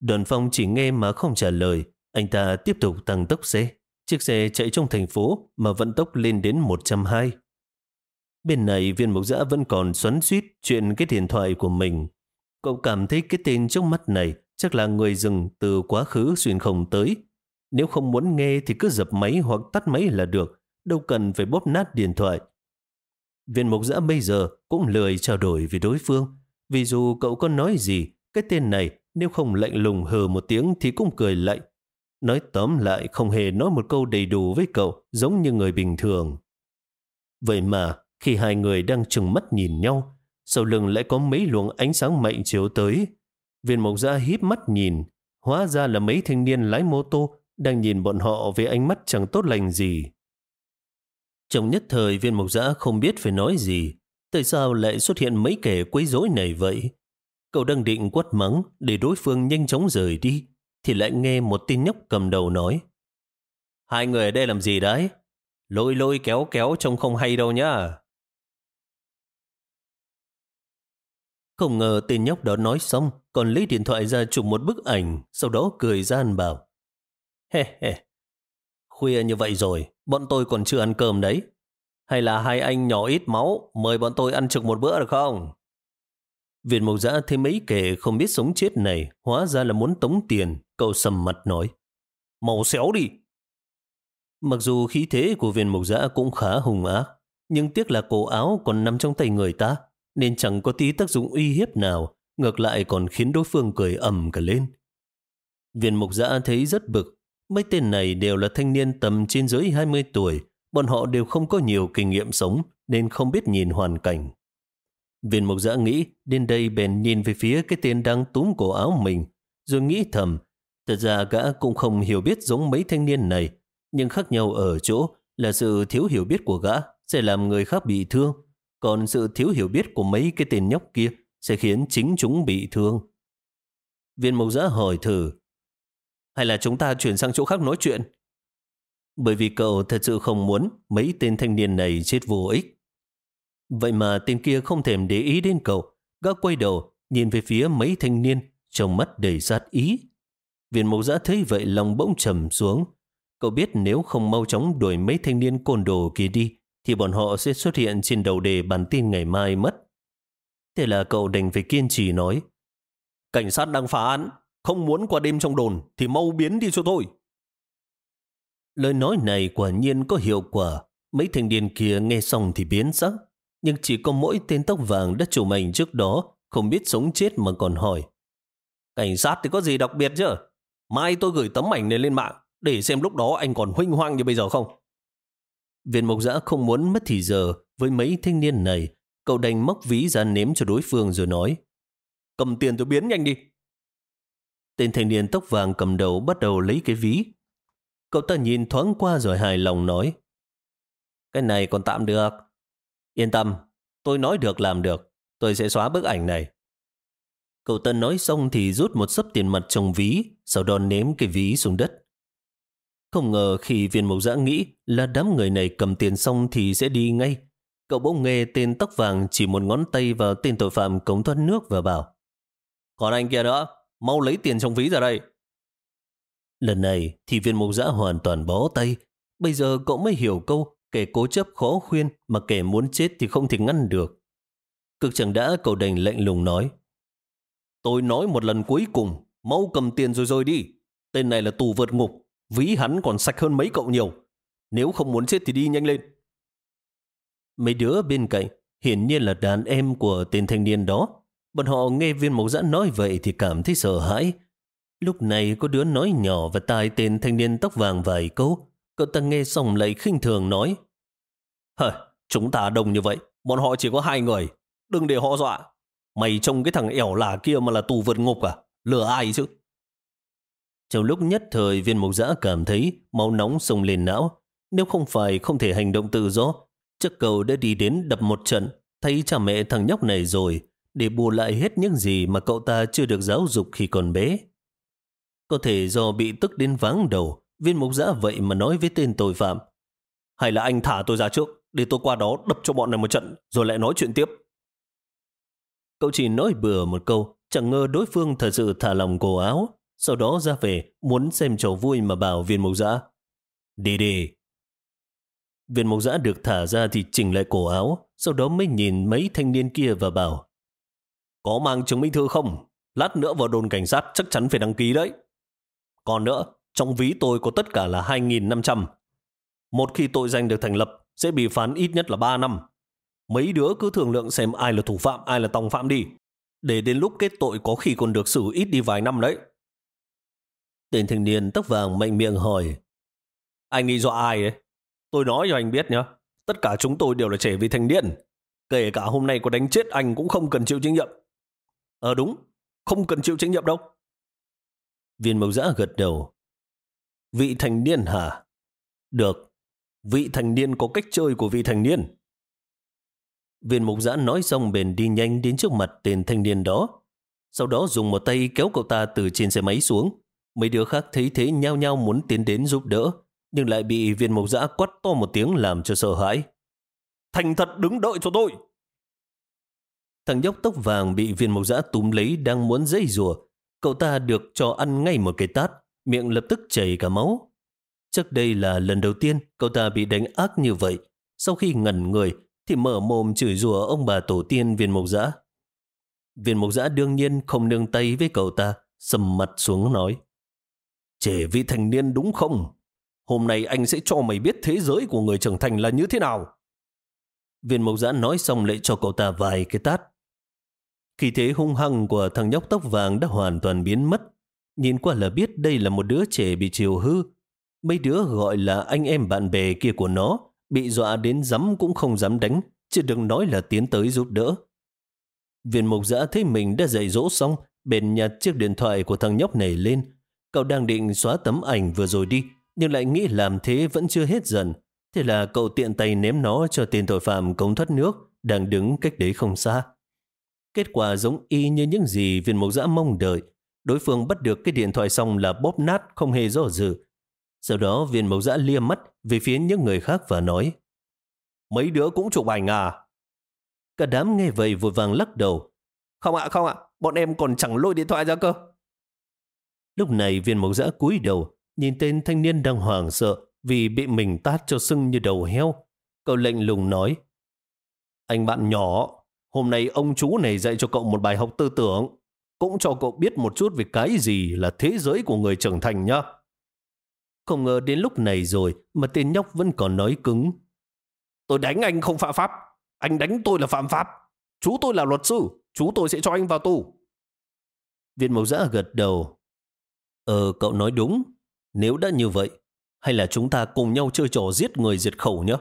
Đoàn phong chỉ nghe mà không trả lời, anh ta tiếp tục tăng tốc xe. Chiếc xe chạy trong thành phố mà vận tốc lên đến 120. Bên này viên mục giã vẫn còn xoắn suýt chuyện cái điện thoại của mình. Cậu cảm thấy cái tên trước mắt này chắc là người rừng từ quá khứ xuyên không tới. Nếu không muốn nghe thì cứ dập máy hoặc tắt máy là được, đâu cần phải bóp nát điện thoại. Viên mục giã bây giờ cũng lười trao đổi với đối phương, vì dù cậu có nói gì, cái tên này nếu không lạnh lùng hờ một tiếng thì cũng cười lạnh, Nói tóm lại không hề nói một câu đầy đủ với cậu giống như người bình thường. Vậy mà khi hai người đang chừng mắt nhìn nhau, sau lưng lại có mấy luồng ánh sáng mạnh chiếu tới. Viên mộc giã híp mắt nhìn, hóa ra là mấy thanh niên lái mô tô đang nhìn bọn họ với ánh mắt chẳng tốt lành gì. Trong nhất thời viên mộc giã không biết phải nói gì, tại sao lại xuất hiện mấy kẻ quấy rối này vậy? Cậu đang định quất mắng để đối phương nhanh chóng rời đi, thì lại nghe một tin nhóc cầm đầu nói. Hai người ở đây làm gì đấy? Lôi lôi kéo kéo trông không hay đâu nhá. Không ngờ tên nhóc đó nói xong, còn lấy điện thoại ra chụp một bức ảnh, sau đó cười gian bảo. He he, khuya như vậy rồi, bọn tôi còn chưa ăn cơm đấy. Hay là hai anh nhỏ ít máu, mời bọn tôi ăn trực một bữa được không? Viện mộc giã thấy mấy kẻ không biết sống chết này, hóa ra là muốn tống tiền, Cậu sầm mặt nói. Màu xéo đi. Mặc dù khí thế của viên mộc giã cũng khá hùng ác, nhưng tiếc là cổ áo còn nằm trong tay người ta, nên chẳng có tí tác dụng uy hiếp nào, ngược lại còn khiến đối phương cười ầm cả lên. Viên mục giã thấy rất bực, mấy tên này đều là thanh niên tầm trên dưới 20 tuổi, bọn họ đều không có nhiều kinh nghiệm sống nên không biết nhìn hoàn cảnh. Viên mục giã nghĩ đến đây bèn nhìn về phía cái tên đang túm cổ áo mình, rồi nghĩ thầm Thật ra gã cũng không hiểu biết giống mấy thanh niên này, nhưng khác nhau ở chỗ là sự thiếu hiểu biết của gã sẽ làm người khác bị thương, còn sự thiếu hiểu biết của mấy cái tên nhóc kia sẽ khiến chính chúng bị thương. Viên mộc giã hỏi thử, hay là chúng ta chuyển sang chỗ khác nói chuyện? Bởi vì cậu thật sự không muốn mấy tên thanh niên này chết vô ích. Vậy mà tên kia không thèm để ý đến cậu, gã quay đầu nhìn về phía mấy thanh niên trong mắt đầy sát ý. Viên mộc giã thấy vậy lòng bỗng trầm xuống. Cậu biết nếu không mau chóng đuổi mấy thanh niên côn đồ kia đi, thì bọn họ sẽ xuất hiện trên đầu đề bản tin ngày mai mất. Thế là cậu đành phải kiên trì nói. Cảnh sát đang phá án, không muốn qua đêm trong đồn thì mau biến đi cho tôi. Lời nói này quả nhiên có hiệu quả. Mấy thanh niên kia nghe xong thì biến sắc. Nhưng chỉ có mỗi tên tóc vàng đã chủ mình trước đó, không biết sống chết mà còn hỏi. Cảnh sát thì có gì đặc biệt chứ? Mai tôi gửi tấm ảnh này lên mạng, để xem lúc đó anh còn huynh hoang như bây giờ không. Viên mộc giã không muốn mất thì giờ, với mấy thanh niên này. Cậu đành móc ví ra nếm cho đối phương rồi nói, Cầm tiền tôi biến nhanh đi. Tên thanh niên tóc vàng cầm đầu bắt đầu lấy cái ví. Cậu ta nhìn thoáng qua rồi hài lòng nói, Cái này còn tạm được. Yên tâm, tôi nói được làm được. Tôi sẽ xóa bức ảnh này. Cậu Tân nói xong thì rút một sấp tiền mặt trong ví, sau đó ném cái ví xuống đất. Không ngờ khi viên mộc giã nghĩ là đám người này cầm tiền xong thì sẽ đi ngay. Cậu bỗng nghe tên tóc vàng chỉ một ngón tay vào tên tội phạm cống thoát nước và bảo Còn anh kia nữa, mau lấy tiền trong ví ra đây. Lần này thì viên mộc giã hoàn toàn bó tay. Bây giờ cậu mới hiểu câu kẻ cố chấp khó khuyên mà kẻ muốn chết thì không thể ngăn được. Cực chẳng đã cậu đành lạnh lùng nói, Tôi nói một lần cuối cùng, mau cầm tiền rồi rồi đi. Tên này là tù vượt ngục, ví hắn còn sạch hơn mấy cậu nhiều. Nếu không muốn chết thì đi nhanh lên. Mấy đứa bên cạnh, hiển nhiên là đàn em của tên thanh niên đó. Bọn họ nghe viên mộc giã nói vậy thì cảm thấy sợ hãi. Lúc này có đứa nói nhỏ và tai tên thanh niên tóc vàng vài câu. Cậu ta nghe xong lại khinh thường nói. Hờ, chúng ta đông như vậy, bọn họ chỉ có hai người. Đừng để họ dọa. Mày trông cái thằng ẻo là kia mà là tù vượt ngục à? Lừa ai chứ? Trong lúc nhất thời viên mục giã cảm thấy máu nóng sông lên não. Nếu không phải không thể hành động tự do, chắc cậu đã đi đến đập một trận, thấy cha mẹ thằng nhóc này rồi, để bù lại hết những gì mà cậu ta chưa được giáo dục khi còn bé. Có thể do bị tức đến váng đầu, viên mục giã vậy mà nói với tên tội phạm. Hay là anh thả tôi ra trước, để tôi qua đó đập cho bọn này một trận, rồi lại nói chuyện tiếp. Cậu chỉ nói bừa một câu, chẳng ngờ đối phương thật sự thả lòng cổ áo, sau đó ra về muốn xem trò vui mà bảo viên mộc giã. Đi đi. Viên mộc giã được thả ra thì chỉnh lại cổ áo, sau đó mới nhìn mấy thanh niên kia và bảo Có mang chứng minh thư không? Lát nữa vào đồn cảnh sát chắc chắn phải đăng ký đấy. Còn nữa, trong ví tôi có tất cả là 2.500. Một khi tội danh được thành lập, sẽ bị phán ít nhất là 3 năm. Mấy đứa cứ thường lượng xem ai là thủ phạm, ai là tòng phạm đi. Để đến lúc kết tội có khi còn được xử ít đi vài năm đấy. Tên thanh niên tóc vàng mạnh miệng hỏi. Anh nghĩ do ai ấy? Tôi nói cho anh biết nhá. Tất cả chúng tôi đều là trẻ vị thành niên. Kể cả hôm nay có đánh chết anh cũng không cần chịu trách nhiệm. Ờ đúng, không cần chịu trách nhiệm đâu. Viên mộc giã gật đầu. Vị thành niên hả? Được. Vị thành niên có cách chơi của vị thành niên. Viên mục giã nói xong bền đi nhanh đến trước mặt tên thanh niên đó. Sau đó dùng một tay kéo cậu ta từ trên xe máy xuống. Mấy đứa khác thấy thế nhao nhao muốn tiến đến giúp đỡ, nhưng lại bị viên mộc giã quát to một tiếng làm cho sợ hãi. Thành thật đứng đợi cho tôi! Thằng nhóc tóc vàng bị viên mộc giã túm lấy đang muốn dây rùa. Cậu ta được cho ăn ngay một cái tát, miệng lập tức chảy cả máu. Trước đây là lần đầu tiên cậu ta bị đánh ác như vậy. Sau khi ngẩn người thì mở mồm chửi rủa ông bà tổ tiên viên mộc giã. Viên mộc giã đương nhiên không nương tay với cậu ta, sầm mặt xuống nói. Trẻ vị thành niên đúng không? Hôm nay anh sẽ cho mày biết thế giới của người trưởng thành là như thế nào. Viên mộc giã nói xong lại cho cậu ta vài cái tát. Khi thế hung hăng của thằng nhóc tóc vàng đã hoàn toàn biến mất. Nhìn qua là biết đây là một đứa trẻ bị chiều hư. Mấy đứa gọi là anh em bạn bè kia của nó, bị dọa đến dám cũng không dám đánh, chứ đừng nói là tiến tới giúp đỡ. Viên mục giã thấy mình đã dạy dỗ xong, bèn nhặt chiếc điện thoại của thằng nhóc này lên, Cậu đang định xóa tấm ảnh vừa rồi đi, nhưng lại nghĩ làm thế vẫn chưa hết dần. Thế là cậu tiện tay ném nó cho tên tội phạm cống thoát nước đang đứng cách đấy không xa. Kết quả giống y như những gì viên mộc giã mong đợi. Đối phương bắt được cái điện thoại xong là bóp nát không hề do dự. Sau đó viên mẫu dã lia mắt về phía những người khác và nói Mấy đứa cũng chụp ảnh à? Cả đám nghe vậy vội vàng lắc đầu. Không ạ, không ạ, bọn em còn chẳng lôi điện thoại ra cơ. Lúc này viên mẫu dã cúi đầu, nhìn tên thanh niên đang hoảng sợ vì bị mình tát cho sưng như đầu heo. Cậu lệnh lùng nói, Anh bạn nhỏ, hôm nay ông chú này dạy cho cậu một bài học tư tưởng, cũng cho cậu biết một chút về cái gì là thế giới của người trưởng thành nhá. Không ngờ đến lúc này rồi mà tên nhóc vẫn còn nói cứng. Tôi đánh anh không phạm pháp, anh đánh tôi là phạm pháp. Chú tôi là luật sư, chú tôi sẽ cho anh vào tù. Viên mộc giã gật đầu, Ờ, cậu nói đúng. Nếu đã như vậy, hay là chúng ta cùng nhau chơi trò giết người diệt khẩu nhé?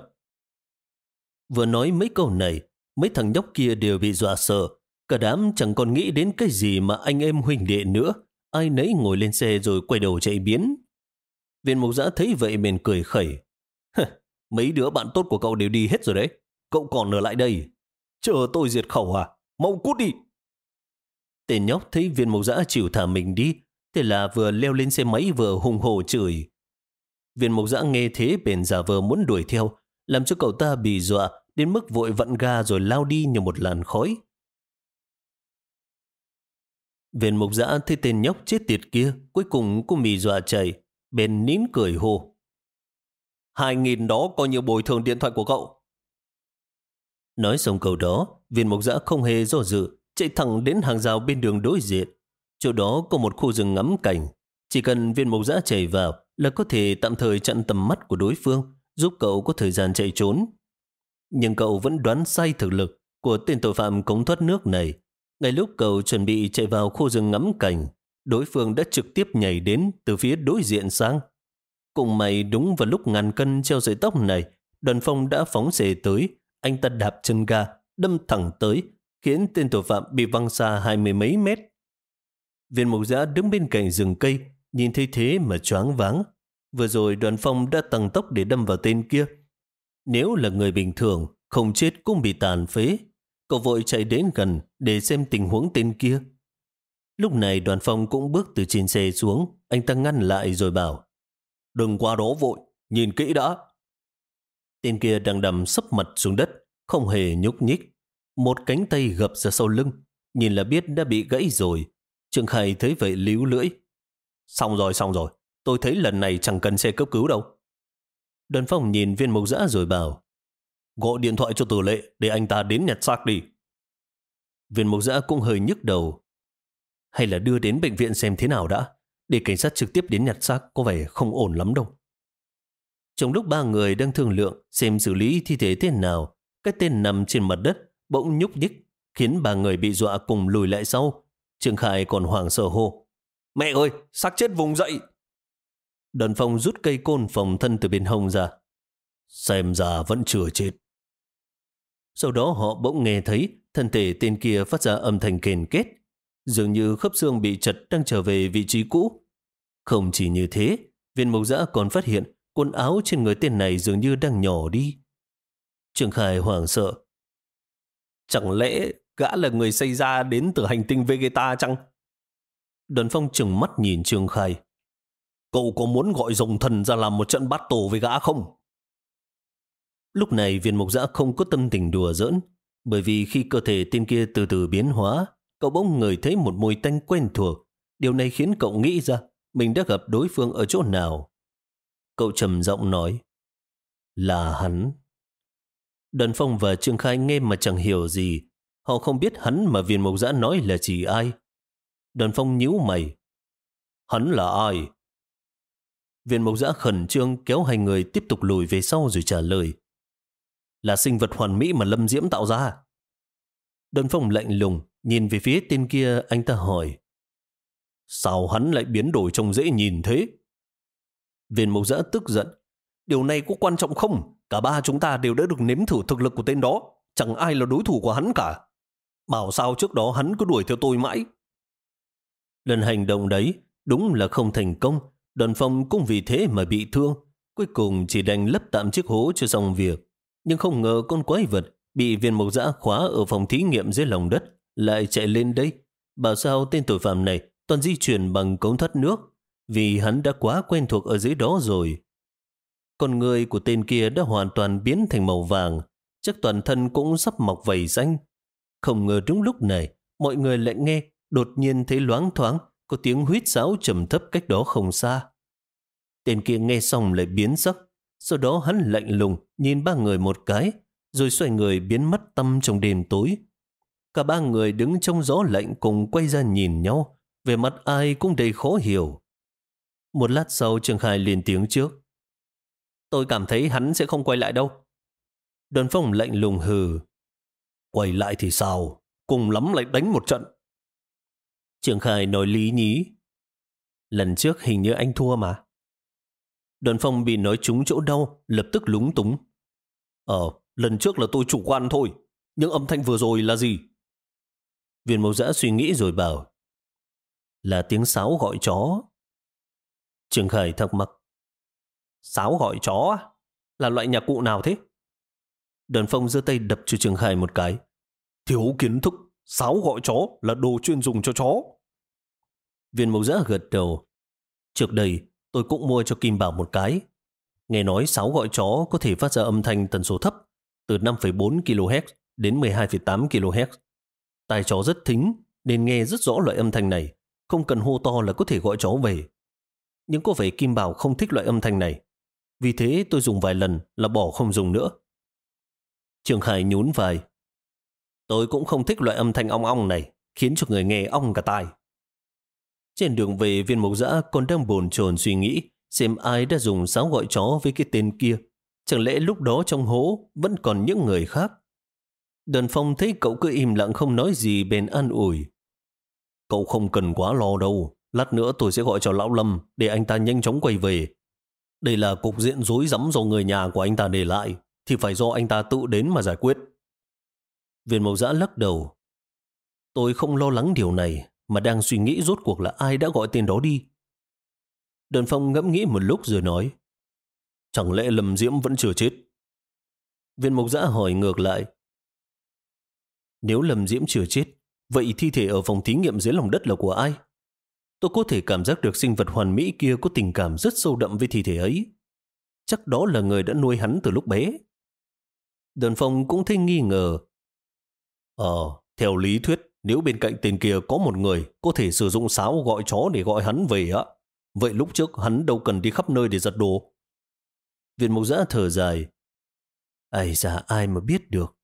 Vừa nói mấy câu này, mấy thằng nhóc kia đều bị dọa sợ. Cả đám chẳng còn nghĩ đến cái gì mà anh em huynh đệ nữa. Ai nấy ngồi lên xe rồi quay đầu chạy biến. Viên mục giã thấy vậy mình cười khẩy. mấy đứa bạn tốt của cậu đều đi hết rồi đấy. Cậu còn ở lại đây. Chờ tôi diệt khẩu à? Mau cút đi! Tên nhóc thấy viên mục giã chịu thả mình đi, Thế là vừa leo lên xe máy vừa hùng hổ chửi. Viên mộc giã nghe thế bền giả vờ muốn đuổi theo, làm cho cậu ta bị dọa, đến mức vội vặn ga rồi lao đi như một làn khói. Viên mục giã thấy tên nhóc chết tiệt kia, cuối cùng cũng bị dọa chạy, bên nín cười hô. Hai nghìn đó coi như bồi thường điện thoại của cậu. Nói xong câu đó, viên mộc dã không hề do dự, chạy thẳng đến hàng rào bên đường đối diện. Chỗ đó có một khu rừng ngắm cảnh. Chỉ cần viên mộc dã chạy vào là có thể tạm thời chặn tầm mắt của đối phương, giúp cậu có thời gian chạy trốn. Nhưng cậu vẫn đoán sai thực lực của tên tội phạm cống thoát nước này. Ngay lúc cậu chuẩn bị chạy vào khu rừng ngắm cảnh, đối phương đã trực tiếp nhảy đến từ phía đối diện sang. Cùng mày đúng vào lúc ngàn cân treo sợi tóc này, đoàn phong đã phóng xề tới, anh ta đạp chân ga, đâm thẳng tới, khiến tên tội phạm bị văng xa hai mươi mấy mét. Viên mục giã đứng bên cạnh rừng cây, nhìn thấy thế mà choáng váng. Vừa rồi đoàn phong đã tăng tốc để đâm vào tên kia. Nếu là người bình thường, không chết cũng bị tàn phế. Cậu vội chạy đến gần để xem tình huống tên kia. Lúc này đoàn phong cũng bước từ trên xe xuống, anh ta ngăn lại rồi bảo Đừng qua đó vội, nhìn kỹ đã. Tên kia đang đầm sấp mặt xuống đất, không hề nhúc nhích. Một cánh tay gập ra sau lưng, nhìn là biết đã bị gãy rồi. Trương Khai thấy vậy líu lưỡi. Xong rồi, xong rồi, tôi thấy lần này chẳng cần xe cấp cứu đâu. Đoàn phong nhìn viên mộc dã rồi bảo Gọi điện thoại cho tử lệ để anh ta đến nhặt xác đi. Viên mộc dã cũng hơi nhức đầu. Hay là đưa đến bệnh viện xem thế nào đã, để cảnh sát trực tiếp đến nhặt xác có vẻ không ổn lắm đâu. Trong lúc ba người đang thương lượng xem xử lý thi thể thế nào, cái tên nằm trên mặt đất bỗng nhúc nhích, khiến ba người bị dọa cùng lùi lại sau. Trương Khải còn hoảng sợ hô. Mẹ ơi, xác chết vùng dậy! Đoàn phong rút cây côn phòng thân từ bên hông ra. Xem ra vẫn chưa chết. Sau đó họ bỗng nghe thấy thân thể tên kia phát ra âm thanh kền kết. Dường như khớp xương bị chật đang trở về vị trí cũ. Không chỉ như thế, viên mộc giã còn phát hiện quần áo trên người tên này dường như đang nhỏ đi. Trương Khải hoảng sợ. Chẳng lẽ gã là người xây ra đến từ hành tinh Vegeta chăng? Đoàn phong trừng mắt nhìn Trương Khải. Cậu có muốn gọi rồng thần ra làm một trận bắt tổ với gã không? Lúc này viên mục giã không có tâm tình đùa giỡn, bởi vì khi cơ thể tên kia từ từ biến hóa, cậu bỗng ngửi thấy một mùi tanh quen thuộc. Điều này khiến cậu nghĩ ra mình đã gặp đối phương ở chỗ nào. Cậu trầm giọng nói, là hắn. Đần phong và Trương Khai nghe mà chẳng hiểu gì. Họ không biết hắn mà viên mộc giã nói là chỉ ai. Đần phong nhíu mày. Hắn là ai? Viên mộc giã khẩn trương kéo hai người tiếp tục lùi về sau rồi trả lời. Là sinh vật hoàn mỹ mà Lâm Diễm tạo ra. Đơn phong lạnh lùng, nhìn về phía tên kia, anh ta hỏi. Sao hắn lại biến đổi trông dễ nhìn thế? Viên mộc giã tức giận. Điều này có quan trọng không? Cả ba chúng ta đều đã được nếm thử thực lực của tên đó. Chẳng ai là đối thủ của hắn cả. Bảo sao trước đó hắn cứ đuổi theo tôi mãi. Lần hành động đấy đúng là không thành công. Đoàn phong cũng vì thế mà bị thương. Cuối cùng chỉ đành lấp tạm chiếc hố cho xong việc. Nhưng không ngờ con quái vật bị viên mộc dã khóa ở phòng thí nghiệm dưới lòng đất lại chạy lên đây. Bảo sao tên tội phạm này toàn di chuyển bằng cống thoát nước vì hắn đã quá quen thuộc ở dưới đó rồi. Con người của tên kia đã hoàn toàn biến thành màu vàng, chắc toàn thân cũng sắp mọc vầy xanh. Không ngờ đúng lúc này, mọi người lại nghe, đột nhiên thấy loáng thoáng, có tiếng huyết sáo trầm thấp cách đó không xa. Tên kia nghe xong lại biến sắc, sau đó hắn lạnh lùng nhìn ba người một cái, rồi xoay người biến mất tâm trong đêm tối. Cả ba người đứng trong gió lạnh cùng quay ra nhìn nhau, về mặt ai cũng đầy khó hiểu. Một lát sau trường Khai liền tiếng trước. Tôi cảm thấy hắn sẽ không quay lại đâu. Đơn phong lạnh lùng hừ. Quay lại thì sao? Cùng lắm lại đánh một trận. Trường Khai nói lý nhí. Lần trước hình như anh thua mà. Đơn phong bị nói trúng chỗ đau, lập tức lúng túng. Ờ, lần trước là tôi chủ quan thôi. Nhưng âm thanh vừa rồi là gì? Viên mẫu giã suy nghĩ rồi bảo. Là tiếng sáo gọi chó. Trường Khải thắc mắc. Sáo gọi chó Là loại nhạc cụ nào thế? Đơn phong giơ tay đập cho Trường Khải một cái. Thiếu kiến thức, sáo gọi chó là đồ chuyên dùng cho chó. Viên mẫu giã gật đầu. Trước đây, tôi cũng mua cho Kim Bảo một cái. Nghe nói sáo gọi chó có thể phát ra âm thanh tần số thấp, từ 5,4 kHz đến 12,8 kHz. Tai chó rất thính nên nghe rất rõ loại âm thanh này, không cần hô to là có thể gọi chó về. Nhưng có vẻ Kim Bảo không thích loại âm thanh này. Vì thế tôi dùng vài lần là bỏ không dùng nữa. Trường Khải nhún vai. Tôi cũng không thích loại âm thanh ong ong này, khiến cho người nghe ong cả tai. Trên đường về viên mộc dã còn đang bồn chồn suy nghĩ xem ai đã dùng sáo gọi chó với cái tên kia. Chẳng lẽ lúc đó trong hố vẫn còn những người khác? Đơn phong thấy cậu cứ im lặng không nói gì bền an ủi. Cậu không cần quá lo đâu. Lát nữa tôi sẽ gọi cho Lão Lâm để anh ta nhanh chóng quay về. Đây là cục diện rối rắm do người nhà của anh ta để lại, thì phải do anh ta tự đến mà giải quyết. Viên mộc giã lắc đầu. Tôi không lo lắng điều này, mà đang suy nghĩ rốt cuộc là ai đã gọi tên đó đi. Đơn phong ngẫm nghĩ một lúc rồi nói. Chẳng lẽ Lâm Diễm vẫn chưa chết? Viên mộc giã hỏi ngược lại. Nếu Lâm Diễm chưa chết, vậy thi thể ở phòng thí nghiệm dưới lòng đất là của ai? Tôi có thể cảm giác được sinh vật hoàn mỹ kia có tình cảm rất sâu đậm với thi thể ấy. Chắc đó là người đã nuôi hắn từ lúc bé. Đơn phong cũng thấy nghi ngờ. Ờ, theo lý thuyết, nếu bên cạnh tên kia có một người có thể sử dụng sáo gọi chó để gọi hắn về á, vậy lúc trước hắn đâu cần đi khắp nơi để giật đồ. Viện mục giã thở dài. Ai ra ai mà biết được.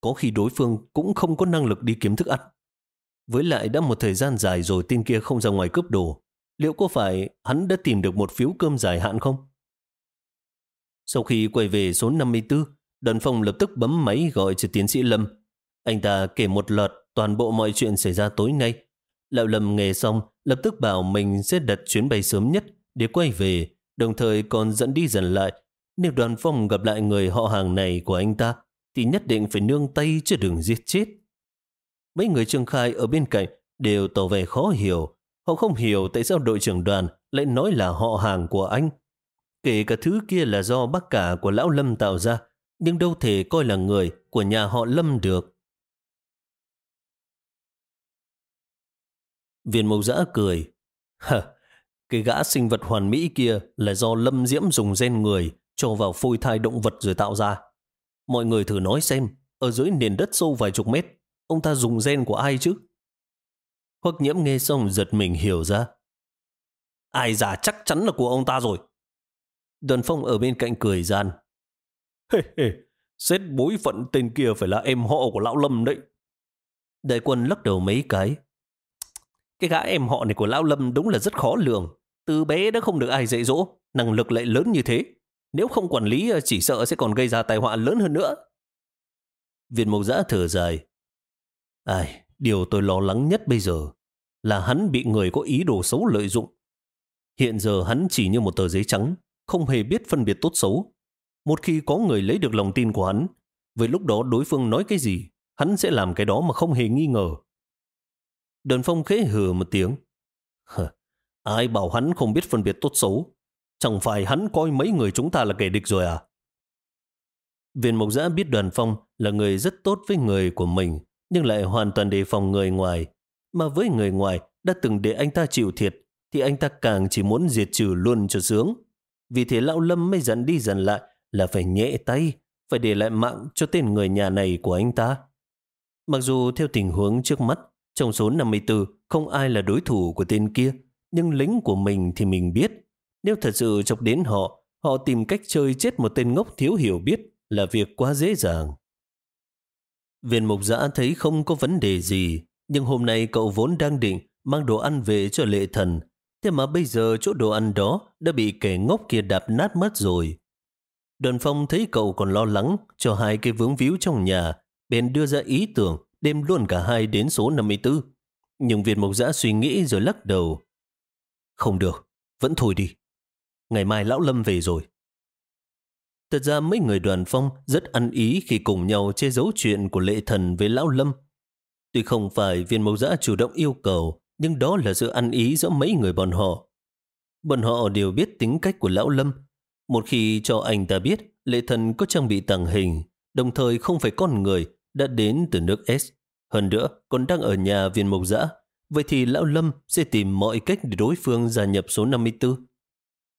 Có khi đối phương cũng không có năng lực đi kiếm thức ăn. Với lại đã một thời gian dài rồi tên kia không ra ngoài cướp đồ. Liệu có phải hắn đã tìm được một phiếu cơm dài hạn không? Sau khi quay về số 54, Đoàn Phong lập tức bấm máy gọi cho tiến sĩ Lâm. Anh ta kể một lượt toàn bộ mọi chuyện xảy ra tối nay. Lão Lâm nghe xong, lập tức bảo mình sẽ đặt chuyến bay sớm nhất để quay về, đồng thời còn dẫn đi dần lại. Nếu đoàn phong gặp lại người họ hàng này của anh ta, thì nhất định phải nương tay chứ đừng giết chết. Mấy người Trương Khai ở bên cạnh đều tỏ vẻ khó hiểu. Họ không hiểu tại sao đội trưởng đoàn lại nói là họ hàng của anh. Kể cả thứ kia là do bác cả của lão Lâm tạo ra, nhưng đâu thể coi là người của nhà họ Lâm được. Viên mộc giã cười. hả, cái gã sinh vật hoàn mỹ kia là do Lâm Diễm dùng gen người cho vào phôi thai động vật rồi tạo ra. Mọi người thử nói xem, ở dưới nền đất sâu vài chục mét, ông ta dùng gen của ai chứ? Hoắc nhiễm nghe xong giật mình hiểu ra. Ai già chắc chắn là của ông ta rồi. Đoàn phong ở bên cạnh cười gian. Hê hê, xét bối phận tên kia phải là em họ của lão Lâm đấy. Đại quân lắc đầu mấy cái, cái gã em họ này của Lão Lâm đúng là rất khó lường. Từ bé đã không được ai dạy dỗ, năng lực lại lớn như thế. Nếu không quản lý ờ, chỉ sợ sẽ còn gây ra tai họa lớn hơn nữa. Viên Mộc Giã thở dài. Ai, điều tôi lo lắng nhất bây giờ là hắn bị người có ý đồ xấu lợi dụng. Hiện giờ hắn chỉ như một tờ giấy trắng, không hề biết phân biệt tốt xấu. Một khi có người lấy được lòng tin của hắn, với lúc đó đối phương nói cái gì, hắn sẽ làm cái đó mà không hề nghi ngờ. Đơn phong khẽ hừ một tiếng. Ai bảo hắn không biết phân biệt tốt xấu? Chẳng phải hắn coi mấy người chúng ta là kẻ địch rồi à? Viên mộc giã biết đoàn phong là người rất tốt với người của mình, nhưng lại hoàn toàn đề phòng người ngoài. Mà với người ngoài đã từng để anh ta chịu thiệt, thì anh ta càng chỉ muốn diệt trừ luôn cho sướng. Vì thế lão Lâm mới dần đi dần lại là phải nhẹ tay, phải để lại mạng cho tên người nhà này của anh ta. Mặc dù theo tình huống trước mắt, trong số 54, không ai là đối thủ của tên kia, nhưng lính của mình thì mình biết. Nếu thật sự chọc đến họ, họ tìm cách chơi chết một tên ngốc thiếu hiểu biết là việc quá dễ dàng. Viên mục giã thấy không có vấn đề gì, nhưng hôm nay cậu vốn đang định mang đồ ăn về cho lệ thần. Thế mà bây giờ chỗ đồ ăn đó đã bị kẻ ngốc kia đạp nát mất rồi. Đoàn phong thấy cậu còn lo lắng cho hai cái vướng víu trong nhà, bèn đưa ra ý tưởng đem luôn cả hai đến số 54. Nhưng viên mộc giã suy nghĩ rồi lắc đầu. Không được, vẫn thôi đi. Ngày mai lão Lâm về rồi. Thật ra mấy người đoàn phong rất ăn ý khi cùng nhau che giấu chuyện của lệ thần với lão Lâm. Tuy không phải viên mẫu giã chủ động yêu cầu, nhưng đó là sự ăn ý giữa mấy người bọn họ. Bọn họ đều biết tính cách của lão Lâm. Một khi cho anh ta biết lệ thần có trang bị tàng hình, đồng thời không phải con người đã đến từ nước S. Hơn nữa, còn đang ở nhà viên mộc dã. Vậy thì Lão Lâm sẽ tìm mọi cách để đối phương gia nhập số 54.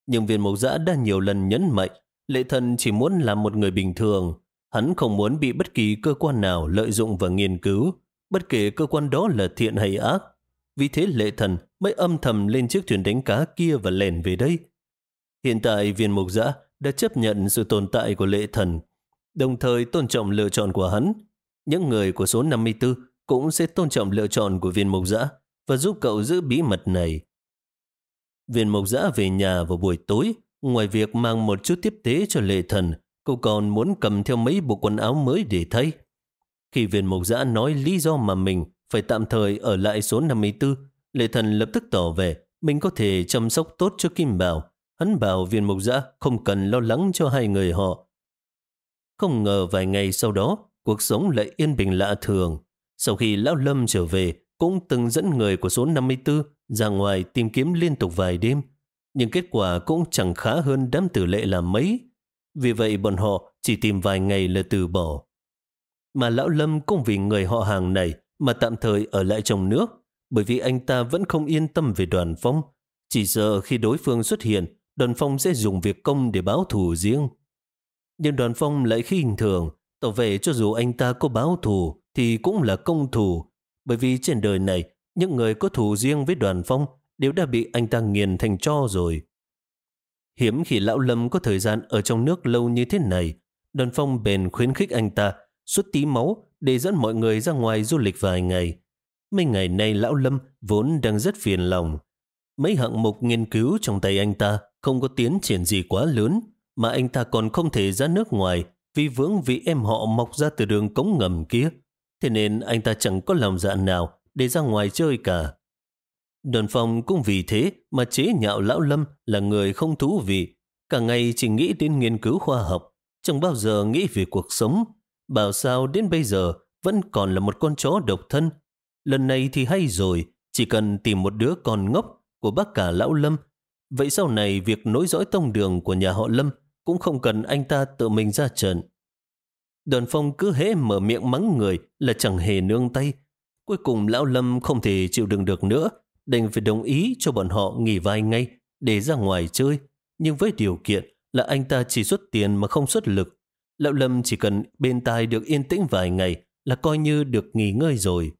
Nhưng viên mộc dã đã nhiều lần nhấn mạnh Lệ thần chỉ muốn làm một người bình thường. Hắn không muốn bị bất kỳ cơ quan nào lợi dụng và nghiên cứu, bất kể cơ quan đó là thiện hay ác. Vì thế lệ thần mới âm thầm lên chiếc thuyền đánh cá kia và lèn về đây. Hiện tại viên mục giã đã chấp nhận sự tồn tại của lệ thần, đồng thời tôn trọng lựa chọn của hắn. Những người của số 54 cũng sẽ tôn trọng lựa chọn của viên mục giã và giúp cậu giữ bí mật này. Viên Mộc giã về nhà vào buổi tối, ngoài việc mang một chút tiếp tế cho lệ thần, cậu còn muốn cầm theo mấy bộ quần áo mới để thay. Khi viên Mộc giã nói lý do mà mình phải tạm thời ở lại số 54, lệ thần lập tức tỏ vẻ mình có thể chăm sóc tốt cho Kim Bảo. Hắn bảo viên Mộc giã không cần lo lắng cho hai người họ. Không ngờ vài ngày sau đó, cuộc sống lại yên bình lạ thường. Sau khi Lão Lâm trở về, cũng từng dẫn người của số 54 ra ngoài tìm kiếm liên tục vài đêm. Nhưng kết quả cũng chẳng khá hơn đám tử lệ là mấy. Vì vậy bọn họ chỉ tìm vài ngày là từ bỏ. Mà Lão Lâm cũng vì người họ hàng này mà tạm thời ở lại trong nước, bởi vì anh ta vẫn không yên tâm về đoàn phong. Chỉ sợ khi đối phương xuất hiện, đoàn phong sẽ dùng việc công để báo thù riêng. Nhưng đoàn phong lại khinh thường, tỏ vẻ cho dù anh ta có báo thù thì cũng là công thù, bởi vì trên đời này, những người có thù riêng với đoàn phong đều đã bị anh ta nghiền thành cho rồi. Hiếm khi lão Lâm có thời gian ở trong nước lâu như thế này, đoàn phong bền khuyến khích anh ta xuất tí máu để dẫn mọi người ra ngoài du lịch vài ngày. Mấy ngày nay lão Lâm vốn đang rất phiền lòng. Mấy hạng mục nghiên cứu trong tay anh ta không có tiến triển gì quá lớn, mà anh ta còn không thể ra nước ngoài vì vướng vị em họ mọc ra từ đường cống ngầm kia. Thế nên anh ta chẳng có lòng dạ nào để ra ngoài chơi cả. Đoàn phòng cũng vì thế mà chế nhạo Lão Lâm là người không thú vị. Cả ngày chỉ nghĩ đến nghiên cứu khoa học, chẳng bao giờ nghĩ về cuộc sống. Bảo sao đến bây giờ vẫn còn là một con chó độc thân. Lần này thì hay rồi, chỉ cần tìm một đứa con ngốc của bác cả Lão Lâm. Vậy sau này việc nối dõi tông đường của nhà họ Lâm cũng không cần anh ta tự mình ra trận. Đoàn phong cứ hễ mở miệng mắng người là chẳng hề nương tay. Cuối cùng lão Lâm không thể chịu đựng được nữa, đành phải đồng ý cho bọn họ nghỉ vài ngày để ra ngoài chơi. Nhưng với điều kiện là anh ta chỉ xuất tiền mà không xuất lực. Lão Lâm chỉ cần bên tai được yên tĩnh vài ngày là coi như được nghỉ ngơi rồi.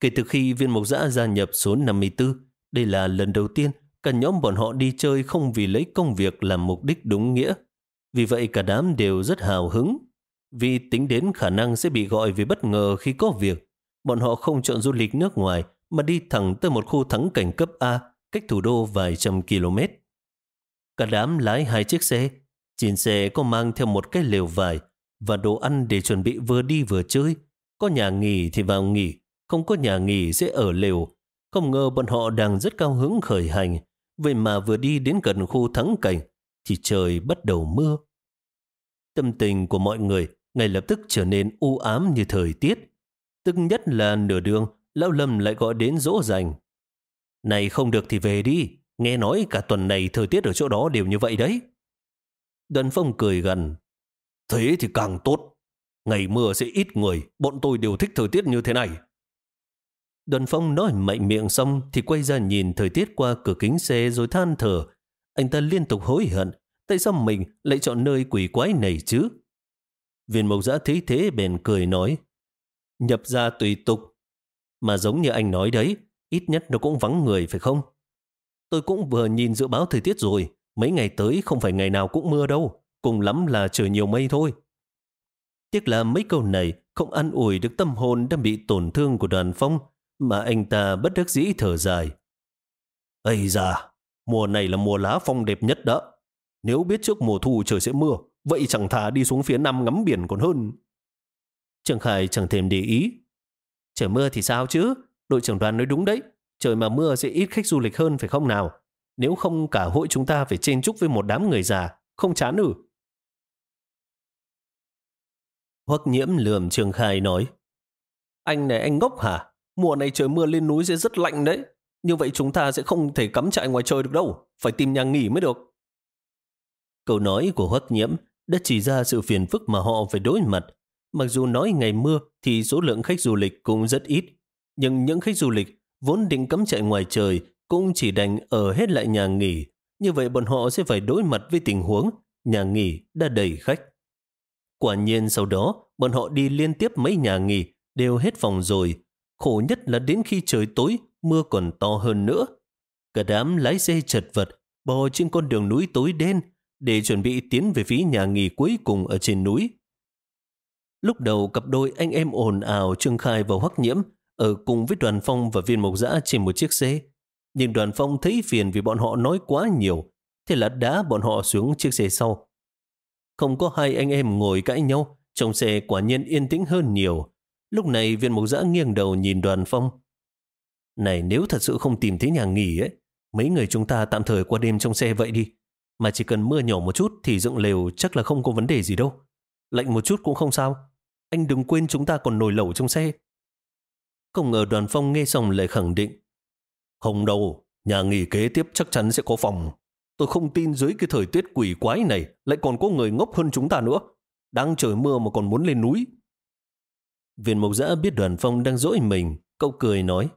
Kể từ khi viên mộc giã gia nhập số 54, đây là lần đầu tiên cả nhóm bọn họ đi chơi không vì lấy công việc làm mục đích đúng nghĩa. Vì vậy cả đám đều rất hào hứng. Vì tính đến khả năng sẽ bị gọi vì bất ngờ khi có việc, bọn họ không chọn du lịch nước ngoài mà đi thẳng tới một khu thắng cảnh cấp A cách thủ đô vài trăm km. Cả đám lái hai chiếc xe, trên xe có mang theo một cái lều vải và đồ ăn để chuẩn bị vừa đi vừa chơi. Có nhà nghỉ thì vào nghỉ, không có nhà nghỉ sẽ ở lều. Không ngờ bọn họ đang rất cao hứng khởi hành, vậy mà vừa đi đến gần khu thắng cảnh thì trời bắt đầu mưa. Tâm tình của mọi người ngay lập tức trở nên u ám như thời tiết. Tức nhất là nửa đường, Lão Lâm lại gọi đến dỗ dành. Này không được thì về đi, nghe nói cả tuần này thời tiết ở chỗ đó đều như vậy đấy. Đoàn phong cười gần. Thế thì càng tốt. Ngày mưa sẽ ít người, bọn tôi đều thích thời tiết như thế này. Đoàn phong nói mạnh miệng xong thì quay ra nhìn thời tiết qua cửa kính xe rồi than thở. Anh ta liên tục hối hận. Tại sao mình lại chọn nơi quỷ quái này chứ? Viên mộc giã thấy thế bèn cười nói. Nhập ra tùy tục. Mà giống như anh nói đấy, ít nhất nó cũng vắng người phải không? Tôi cũng vừa nhìn dự báo thời tiết rồi. Mấy ngày tới không phải ngày nào cũng mưa đâu. Cùng lắm là trời nhiều mây thôi. Tiếc là mấy câu này không ăn ủi được tâm hồn đang bị tổn thương của đoàn phong mà anh ta bất đắc dĩ thở dài. Ây da, mùa này là mùa lá phong đẹp nhất đó. Nếu biết trước mùa thu trời sẽ mưa, vậy chẳng thà đi xuống phía nam ngắm biển còn hơn. trường Khải chẳng thèm để ý. Trời mưa thì sao chứ? Đội trưởng đoàn nói đúng đấy. Trời mà mưa sẽ ít khách du lịch hơn phải không nào? Nếu không cả hội chúng ta phải chen chúc với một đám người già, không chán ử. Hoắc nhiễm lườm trường Khai nói. Anh này anh ngốc hả? Mùa này trời mưa lên núi sẽ rất lạnh đấy. Như vậy chúng ta sẽ không thể cắm trại ngoài trời được đâu. Phải tìm nhà nghỉ mới được. Câu nói của Hoắc nhiễm đã chỉ ra sự phiền phức mà họ phải đối mặt. Mặc dù nói ngày mưa thì số lượng khách du lịch cũng rất ít. Nhưng những khách du lịch vốn định cắm trại ngoài trời cũng chỉ đành ở hết lại nhà nghỉ. Như vậy bọn họ sẽ phải đối mặt với tình huống nhà nghỉ đã đầy khách. Quả nhiên sau đó, bọn họ đi liên tiếp mấy nhà nghỉ, đều hết phòng rồi. Khổ nhất là đến khi trời tối, mưa còn to hơn nữa. Cả đám lái xe chật vật, bò trên con đường núi tối đen, để chuẩn bị tiến về phía nhà nghỉ cuối cùng ở trên núi. Lúc đầu cặp đôi anh em ồn ào Trương Khai và Hoắc Nhiễm ở cùng với đoàn phong và viên mộc dã trên một chiếc xe. Nhưng đoàn phong thấy phiền vì bọn họ nói quá nhiều, thế là đá bọn họ xuống chiếc xe sau. Không có hai anh em ngồi cãi nhau, trong xe quả nhiên yên tĩnh hơn nhiều. Lúc này viên mộc dã nghiêng đầu nhìn đoàn phong. Này nếu thật sự không tìm thấy nhà nghỉ ấy, mấy người chúng ta tạm thời qua đêm trong xe vậy đi. Mà chỉ cần mưa nhỏ một chút thì dựng lều chắc là không có vấn đề gì đâu. Lạnh một chút cũng không sao. Anh đừng quên chúng ta còn nồi lẩu trong xe. Không ngờ đoàn phong nghe xong lại khẳng định. Không đâu, nhà nghỉ kế tiếp chắc chắn sẽ có phòng. Tôi không tin dưới cái thời tiết quỷ quái này lại còn có người ngốc hơn chúng ta nữa. Đang trời mưa mà còn muốn lên núi. Viên mộc giã biết đoàn phong đang dỗi mình, cậu cười nói.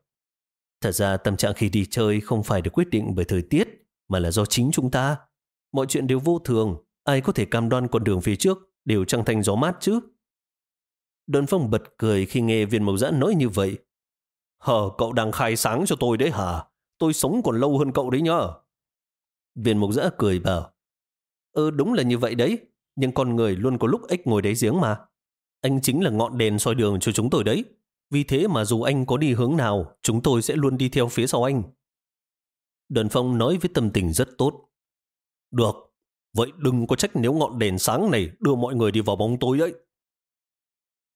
Thật ra tâm trạng khi đi chơi không phải được quyết định bởi thời tiết, mà là do chính chúng ta. Mọi chuyện đều vô thường, ai có thể cam đoan con đường phía trước đều trăng thành gió mát chứ. Đơn phong bật cười khi nghe viên mộc giã nói như vậy. Hờ, cậu đang khai sáng cho tôi đấy hả? Tôi sống còn lâu hơn cậu đấy nhá. Viên mộc giã cười bảo, Ừ đúng là như vậy đấy, nhưng con người luôn có lúc ếch ngồi đáy giếng mà. Anh chính là ngọn đèn soi đường cho chúng tôi đấy. Vì thế mà dù anh có đi hướng nào, chúng tôi sẽ luôn đi theo phía sau anh. Đơn Phong nói với tâm tình rất tốt. Được, vậy đừng có trách nếu ngọn đèn sáng này đưa mọi người đi vào bóng tối đấy.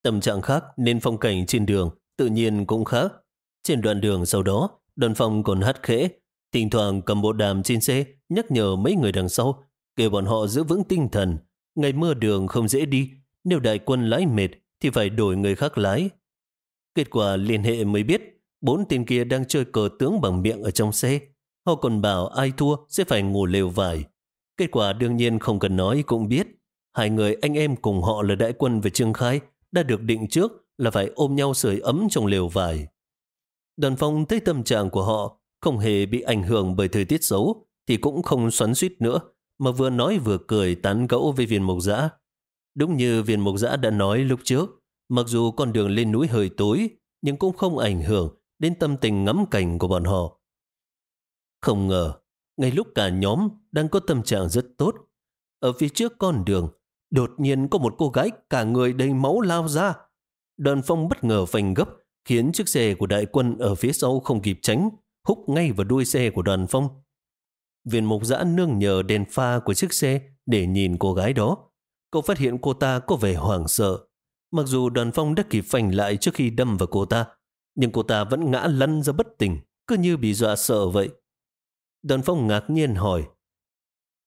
Tâm trạng khác nên phong cảnh trên đường tự nhiên cũng khác. Trên đoạn đường sau đó, đoàn Phong còn hát khẽ, thỉnh thoảng cầm bộ đàm trên xe nhắc nhở mấy người đằng sau, kêu bọn họ giữ vững tinh thần. Ngày mưa đường không dễ đi, nếu đại quân lái mệt thì phải đổi người khác lái. Kết quả liên hệ mới biết, bốn tên kia đang chơi cờ tướng bằng miệng ở trong xe. Họ còn bảo ai thua sẽ phải ngủ lều vải. Kết quả đương nhiên không cần nói cũng biết. Hai người anh em cùng họ là đại quân về Trương Khai đã được định trước là phải ôm nhau sưởi ấm trong lều vải. Đoàn phong thấy tâm trạng của họ không hề bị ảnh hưởng bởi thời tiết xấu thì cũng không xoắn suýt nữa mà vừa nói vừa cười tán gẫu với viên mộc giã. Đúng như viên mộc giã đã nói lúc trước, mặc dù con đường lên núi hơi tối nhưng cũng không ảnh hưởng đến tâm tình ngắm cảnh của bọn họ. Không ngờ, ngay lúc cả nhóm đang có tâm trạng rất tốt, ở phía trước con đường, đột nhiên có một cô gái cả người đầy máu lao ra. Đoàn phong bất ngờ phanh gấp, khiến chiếc xe của đại quân ở phía sau không kịp tránh, húc ngay vào đuôi xe của đoàn phong. Viên mục giã nương nhờ đèn pha của chiếc xe để nhìn cô gái đó. Cậu phát hiện cô ta có vẻ hoảng sợ. Mặc dù đoàn phong đã kịp phanh lại trước khi đâm vào cô ta, nhưng cô ta vẫn ngã lăn ra bất tỉnh, cứ như bị dọa sợ vậy. Đoàn phong ngạc nhiên hỏi,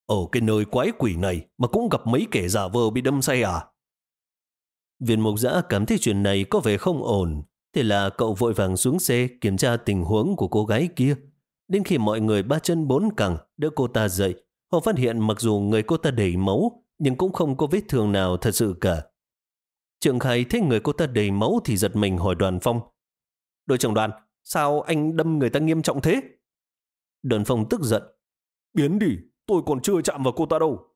Ở cái nơi quái quỷ này mà cũng gặp mấy kẻ giả vờ bị đâm say à? Viên mục giã cảm thấy chuyện này có vẻ không ổn, Thế là cậu vội vàng xuống xe kiểm tra tình huống của cô gái kia. Đến khi mọi người ba chân bốn cẳng đỡ cô ta dậy, họ phát hiện mặc dù người cô ta đầy máu, nhưng cũng không có vết thương nào thật sự cả. Trường Khai thấy người cô ta đầy máu thì giật mình hỏi đoàn phong. Đội trưởng đoàn, sao anh đâm người ta nghiêm trọng thế? Đoàn phong tức giận. Biến đi, tôi còn chưa chạm vào cô ta đâu.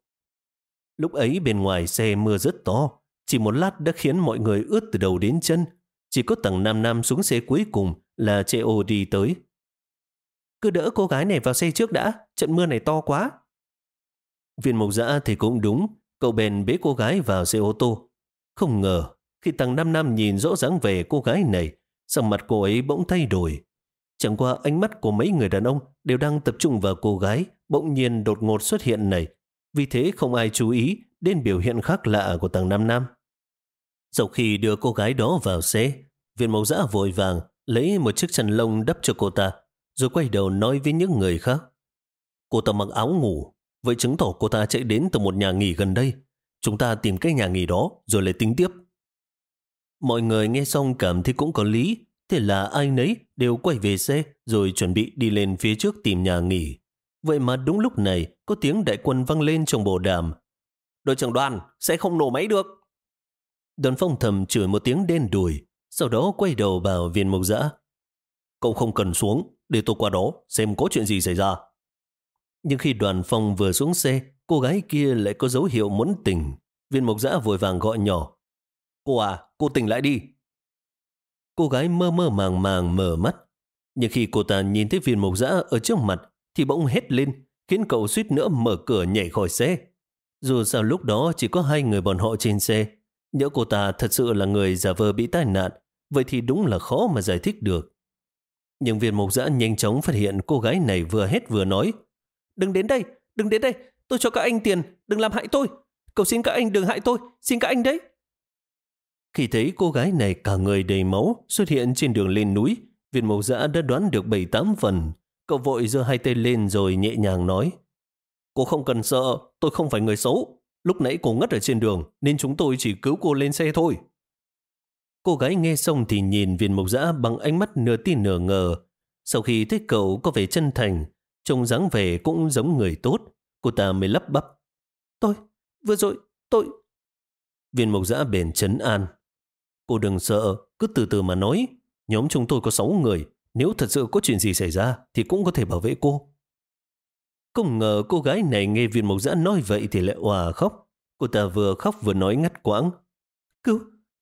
Lúc ấy bên ngoài xe mưa rất to, chỉ một lát đã khiến mọi người ướt từ đầu đến chân. Chỉ có tầng Nam Nam xuống xe cuối cùng là Cheo đi tới. Cứ đỡ cô gái này vào xe trước đã, trận mưa này to quá. Viên mộc giã thì cũng đúng, cậu bèn bế cô gái vào xe ô tô. Không ngờ, khi tầng Nam Nam nhìn rõ dáng về cô gái này, sắc mặt cô ấy bỗng thay đổi. Chẳng qua ánh mắt của mấy người đàn ông đều đang tập trung vào cô gái bỗng nhiên đột ngột xuất hiện này. Vì thế không ai chú ý đến biểu hiện khác lạ của tầng Nam Nam. Sau khi đưa cô gái đó vào xe, viên mẫu giã vội vàng lấy một chiếc chăn lông đắp cho cô ta, rồi quay đầu nói với những người khác. Cô ta mặc áo ngủ, vậy chứng tỏ cô ta chạy đến từ một nhà nghỉ gần đây. Chúng ta tìm cái nhà nghỉ đó rồi lấy tính tiếp. Mọi người nghe xong cảm thấy cũng có lý, thế là ai nấy đều quay về xe rồi chuẩn bị đi lên phía trước tìm nhà nghỉ. Vậy mà đúng lúc này có tiếng đại quân vang lên trong bộ đàm. Đội trưởng đoàn sẽ không nổ máy được. Đoàn phong thầm chửi một tiếng đen đùi, sau đó quay đầu vào viên mộc dã. Cậu không cần xuống, để tôi qua đó xem có chuyện gì xảy ra. Nhưng khi đoàn phong vừa xuống xe, cô gái kia lại có dấu hiệu muốn tỉnh. viên mộc dã vội vàng gọi nhỏ. Cô à, cô tỉnh lại đi. Cô gái mơ mơ màng màng mở mắt. Nhưng khi cô ta nhìn thấy viên mộc dã ở trước mặt thì bỗng hét lên, khiến cậu suýt nữa mở cửa nhảy khỏi xe. Dù sao lúc đó chỉ có hai người bọn họ trên xe. Nhớ cô ta thật sự là người giả vờ bị tai nạn, vậy thì đúng là khó mà giải thích được. Nhưng viên mộc dã nhanh chóng phát hiện cô gái này vừa hét vừa nói. Đừng đến đây, đừng đến đây, tôi cho các anh tiền, đừng làm hại tôi. Cầu xin các anh đừng hại tôi, xin các anh đấy. Khi thấy cô gái này cả người đầy máu xuất hiện trên đường lên núi, viên mộc giã đã đoán được bảy tám phần. Cậu vội giơ hai tay lên rồi nhẹ nhàng nói. Cô không cần sợ, tôi không phải người xấu. Lúc nãy cô ngất ở trên đường nên chúng tôi chỉ cứu cô lên xe thôi. Cô gái nghe xong thì nhìn viên mộc dã bằng ánh mắt nửa tin nửa ngờ. Sau khi thấy cậu có vẻ chân thành, trông dáng vẻ cũng giống người tốt, cô ta mới lắp bắp. Tôi, vừa rồi, tôi... Viên mộc dã bền chấn an. Cô đừng sợ, cứ từ từ mà nói. Nhóm chúng tôi có 6 người, nếu thật sự có chuyện gì xảy ra thì cũng có thể bảo vệ cô. Không ngờ cô gái này nghe viên mộc giã nói vậy thì lại hòa khóc. Cô ta vừa khóc vừa nói ngắt quãng. Cứu,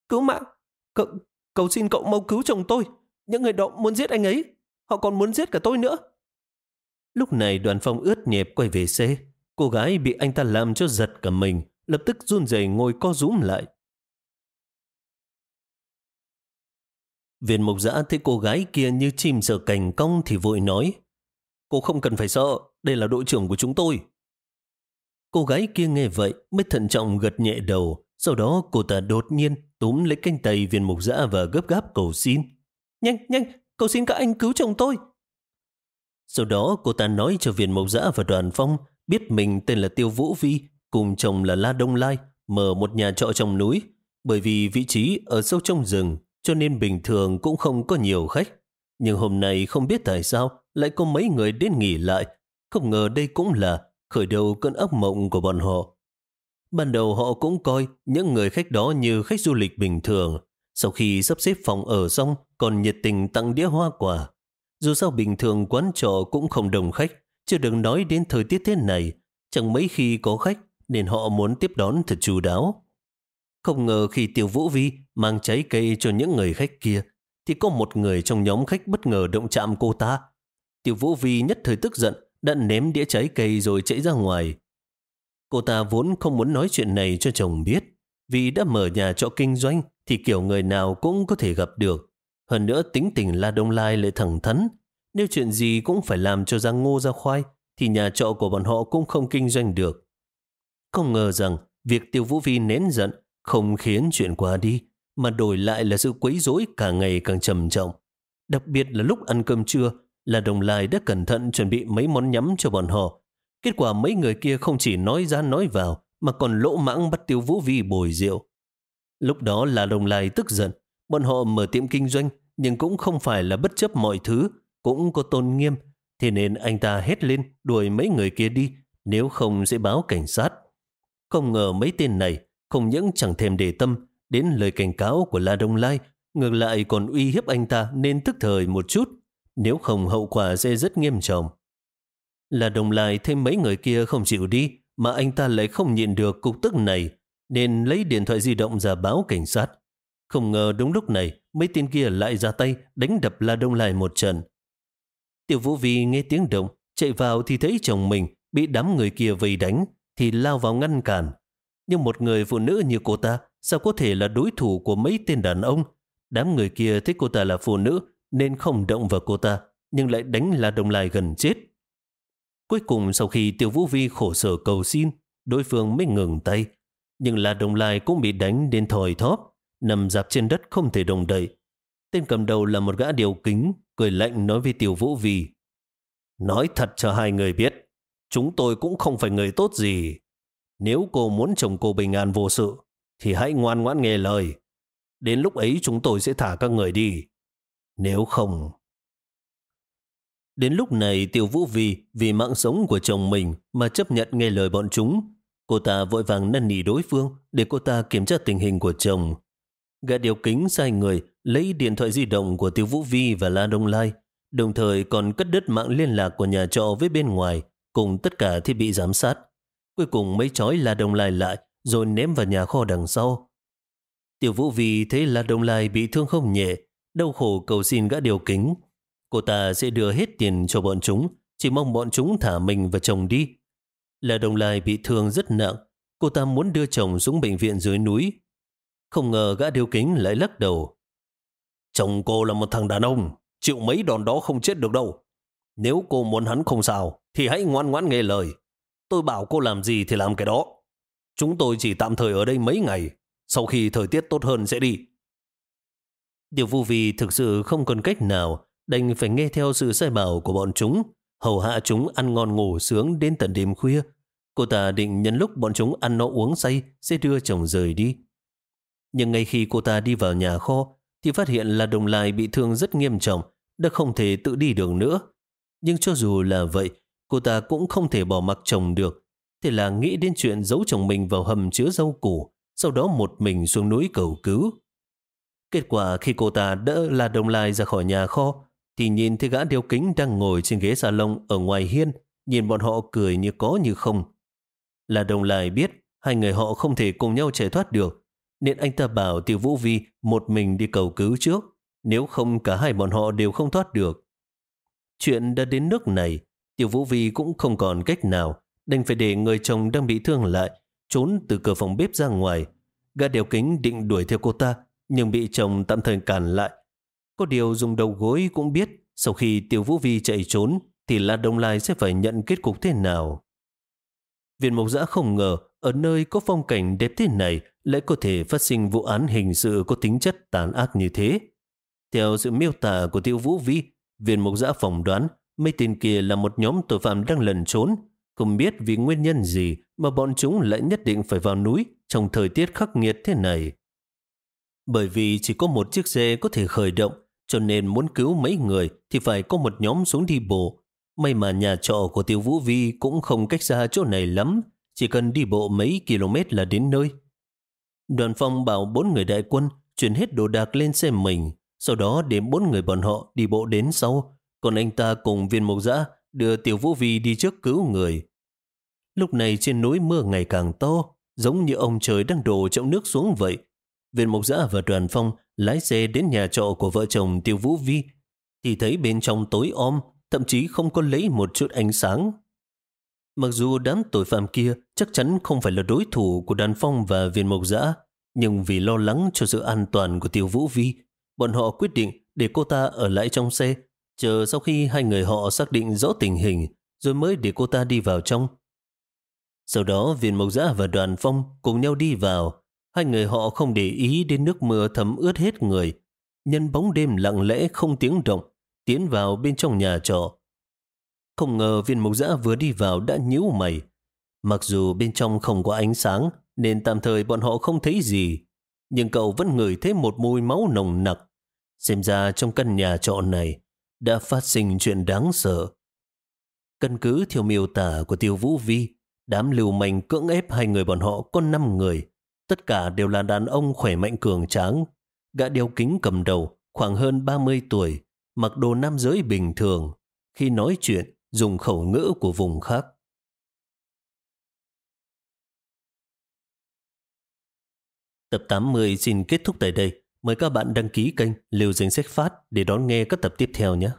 cứu mạng, cậu, cầu xin cậu mau cứu chồng tôi. Những người đó muốn giết anh ấy, họ còn muốn giết cả tôi nữa. Lúc này đoàn phong ướt nhẹp quay về xe. Cô gái bị anh ta làm cho giật cả mình, lập tức run rẩy ngồi co rúm lại. Viên mục giã thấy cô gái kia như chim sợ cành cong thì vội nói. Cô không cần phải sợ, đây là đội trưởng của chúng tôi. Cô gái kia nghe vậy mới thận trọng gật nhẹ đầu. Sau đó cô ta đột nhiên túm lấy canh tay viên mục giã và gấp gáp cầu xin. Nhanh, nhanh, cầu xin các anh cứu chồng tôi. Sau đó cô ta nói cho viên mộc giã và đoàn phong biết mình tên là Tiêu Vũ Vi, cùng chồng là La Đông Lai, mở một nhà trọ trong núi. Bởi vì vị trí ở sâu trong rừng, cho nên bình thường cũng không có nhiều khách. Nhưng hôm nay không biết tại sao lại có mấy người đến nghỉ lại. Không ngờ đây cũng là khởi đầu cơn ác mộng của bọn họ. Ban đầu họ cũng coi những người khách đó như khách du lịch bình thường. Sau khi sắp xếp phòng ở xong, còn nhiệt tình tặng đĩa hoa quả. Dù sao bình thường quán trọ cũng không đồng khách, chưa đừng nói đến thời tiết thế này. Chẳng mấy khi có khách, nên họ muốn tiếp đón thật chú đáo. Không ngờ khi tiêu Vũ Vi mang trái cây cho những người khách kia, thì có một người trong nhóm khách bất ngờ động chạm cô ta. tiêu Vũ Vi nhất thời tức giận, đã ném đĩa trái cây rồi chạy ra ngoài. Cô ta vốn không muốn nói chuyện này cho chồng biết, vì đã mở nhà trọ kinh doanh thì kiểu người nào cũng có thể gặp được. Hơn nữa tính tình La Đông Lai lại thẳng thắn. Nếu chuyện gì cũng phải làm cho ra ngô ra khoai, thì nhà trọ của bọn họ cũng không kinh doanh được. Không ngờ rằng việc Tiêu Vũ Vi nén giận không khiến chuyện qua đi, mà đổi lại là sự quấy rối càng ngày càng trầm trọng. Đặc biệt là lúc ăn cơm trưa, là Đồng Lai đã cẩn thận chuẩn bị mấy món nhắm cho bọn họ. Kết quả mấy người kia không chỉ nói ra nói vào, mà còn lỗ mãng bắt Tiêu Vũ Vi bồi rượu. Lúc đó là Đồng Lai tức giận, Bọn họ mở tiệm kinh doanh nhưng cũng không phải là bất chấp mọi thứ, cũng có tôn nghiêm. Thế nên anh ta hét lên đuổi mấy người kia đi, nếu không sẽ báo cảnh sát. Không ngờ mấy tên này không những chẳng thèm để tâm đến lời cảnh cáo của La Đông Lai, ngược lại còn uy hiếp anh ta nên tức thời một chút, nếu không hậu quả sẽ rất nghiêm trọng. La Đông Lai thêm mấy người kia không chịu đi, mà anh ta lại không nhịn được cục tức này, nên lấy điện thoại di động ra báo cảnh sát. Không ngờ đúng lúc này, mấy tên kia lại ra tay đánh đập La Đông Lai một trận. Tiểu Vũ Vi nghe tiếng động, chạy vào thì thấy chồng mình bị đám người kia vây đánh, thì lao vào ngăn cản. Nhưng một người phụ nữ như cô ta sao có thể là đối thủ của mấy tên đàn ông? Đám người kia thấy cô ta là phụ nữ nên không động vào cô ta, nhưng lại đánh La Đông Lai gần chết. Cuối cùng sau khi tiêu Vũ Vi khổ sở cầu xin, đối phương mới ngừng tay. Nhưng La Đông Lai cũng bị đánh đến thòi thóp nằm dạp trên đất không thể đồng đậy. Tên cầm đầu là một gã điều kính, cười lạnh nói với tiêu Vũ vi Nói thật cho hai người biết, chúng tôi cũng không phải người tốt gì. Nếu cô muốn chồng cô bình an vô sự, thì hãy ngoan ngoãn nghe lời. Đến lúc ấy chúng tôi sẽ thả các người đi. Nếu không... Đến lúc này tiêu Vũ vi vì mạng sống của chồng mình mà chấp nhận nghe lời bọn chúng. Cô ta vội vàng năn nỉ đối phương để cô ta kiểm tra tình hình của chồng. Gã điều kính sai người lấy điện thoại di động của Tiêu Vũ Vi và La Đông Lai, đồng thời còn cất đứt mạng liên lạc của nhà trọ với bên ngoài cùng tất cả thiết bị giám sát. Cuối cùng mấy chói La Đông Lai lại rồi ném vào nhà kho đằng sau. Tiểu Vũ vì thấy là Đông Lai bị thương không nhẹ, đau khổ cầu xin gã điều kính. Cô ta sẽ đưa hết tiền cho bọn chúng, chỉ mong bọn chúng thả mình và chồng đi. Là Đông Lai bị thương rất nặng, cô ta muốn đưa chồng xuống bệnh viện dưới núi. Không ngờ gã điều kính lại lắc đầu. Chồng cô là một thằng đàn ông, chịu mấy đòn đó không chết được đâu. Nếu cô muốn hắn không sao, thì hãy ngoan ngoãn nghe lời. Tôi bảo cô làm gì thì làm cái đó. Chúng tôi chỉ tạm thời ở đây mấy ngày, sau khi thời tiết tốt hơn sẽ đi. Điều vô vi thực sự không còn cách nào, đành phải nghe theo sự sai bảo của bọn chúng, hầu hạ chúng ăn ngon ngủ sướng đến tận đêm khuya. Cô ta định nhân lúc bọn chúng ăn nó uống say sẽ đưa chồng rời đi. Nhưng ngay khi cô ta đi vào nhà kho, thì phát hiện là đồng lai bị thương rất nghiêm trọng, đã không thể tự đi được nữa. Nhưng cho dù là vậy, cô ta cũng không thể bỏ mặc chồng được. Thế là nghĩ đến chuyện giấu chồng mình vào hầm chứa rau củ, sau đó một mình xuống núi cầu cứu. Kết quả khi cô ta đỡ là đồng lai ra khỏi nhà kho, thì nhìn thấy gã đeo kính đang ngồi trên ghế salon ở ngoài hiên, nhìn bọn họ cười như có như không. Là đồng lai biết hai người họ không thể cùng nhau chạy thoát được, nên anh ta bảo Tiêu Vũ Vi một mình đi cầu cứu trước, nếu không cả hai bọn họ đều không thoát được. Chuyện đã đến nước này, Tiêu Vũ Vi cũng không còn cách nào, đành phải để người chồng đang bị thương lại, trốn từ cửa phòng bếp ra ngoài. Gã đeo kính định đuổi theo cô ta, nhưng bị chồng tạm thời cản lại. Có điều dùng đầu gối cũng biết, sau khi Tiêu Vũ Vi chạy trốn, thì La Đông Lai sẽ phải nhận kết cục thế nào. Viên mộc giã không ngờ, ở nơi có phong cảnh đẹp thế này, lại có thể phát sinh vụ án hình sự có tính chất tàn ác như thế. Theo sự miêu tả của Tiêu Vũ Vi, viên mộc giã phỏng đoán mấy tên kia là một nhóm tội phạm đang lẩn trốn, không biết vì nguyên nhân gì mà bọn chúng lại nhất định phải vào núi trong thời tiết khắc nghiệt thế này. Bởi vì chỉ có một chiếc xe có thể khởi động, cho nên muốn cứu mấy người thì phải có một nhóm xuống đi bộ. May mà nhà trọ của Tiêu Vũ Vi cũng không cách xa chỗ này lắm, chỉ cần đi bộ mấy km là đến nơi. Đoàn phong bảo bốn người đại quân chuyển hết đồ đạc lên xe mình, sau đó để bốn người bọn họ đi bộ đến sau, còn anh ta cùng viên mộc dã đưa Tiểu Vũ Vi đi trước cứu người. Lúc này trên núi mưa ngày càng to, giống như ông trời đang đổ trọng nước xuống vậy. Viên mộc dã và đoàn phong lái xe đến nhà trọ của vợ chồng Tiêu Vũ Vi, thì thấy bên trong tối om, thậm chí không có lấy một chút ánh sáng. Mặc dù đám tội phạm kia chắc chắn không phải là đối thủ của Đoàn phong và viên mộc dã, nhưng vì lo lắng cho sự an toàn của Tiêu Vũ Vi, bọn họ quyết định để cô ta ở lại trong xe, chờ sau khi hai người họ xác định rõ tình hình, rồi mới để cô ta đi vào trong. Sau đó viên mộc giã và đoàn phong cùng nhau đi vào. Hai người họ không để ý đến nước mưa thấm ướt hết người. Nhân bóng đêm lặng lẽ không tiếng động, tiến vào bên trong nhà trọ. Không ngờ viên mộc giã vừa đi vào đã nhíu mày. Mặc dù bên trong không có ánh sáng, nên tạm thời bọn họ không thấy gì. Nhưng cậu vẫn ngửi thấy một mùi máu nồng nặc. Xem ra trong căn nhà trọ này đã phát sinh chuyện đáng sợ. Căn cứ theo miêu tả của Tiêu Vũ Vi, đám lưu manh cưỡng ép hai người bọn họ có năm người. Tất cả đều là đàn ông khỏe mạnh cường tráng. Gã đeo kính cầm đầu, khoảng hơn 30 tuổi, mặc đồ nam giới bình thường. Khi nói chuyện, dùng khẩu ngữ của vùng khác. Tập 80 xin kết thúc tại đây. Mời các bạn đăng ký kênh Liều Danh Sách Phát để đón nghe các tập tiếp theo nhé.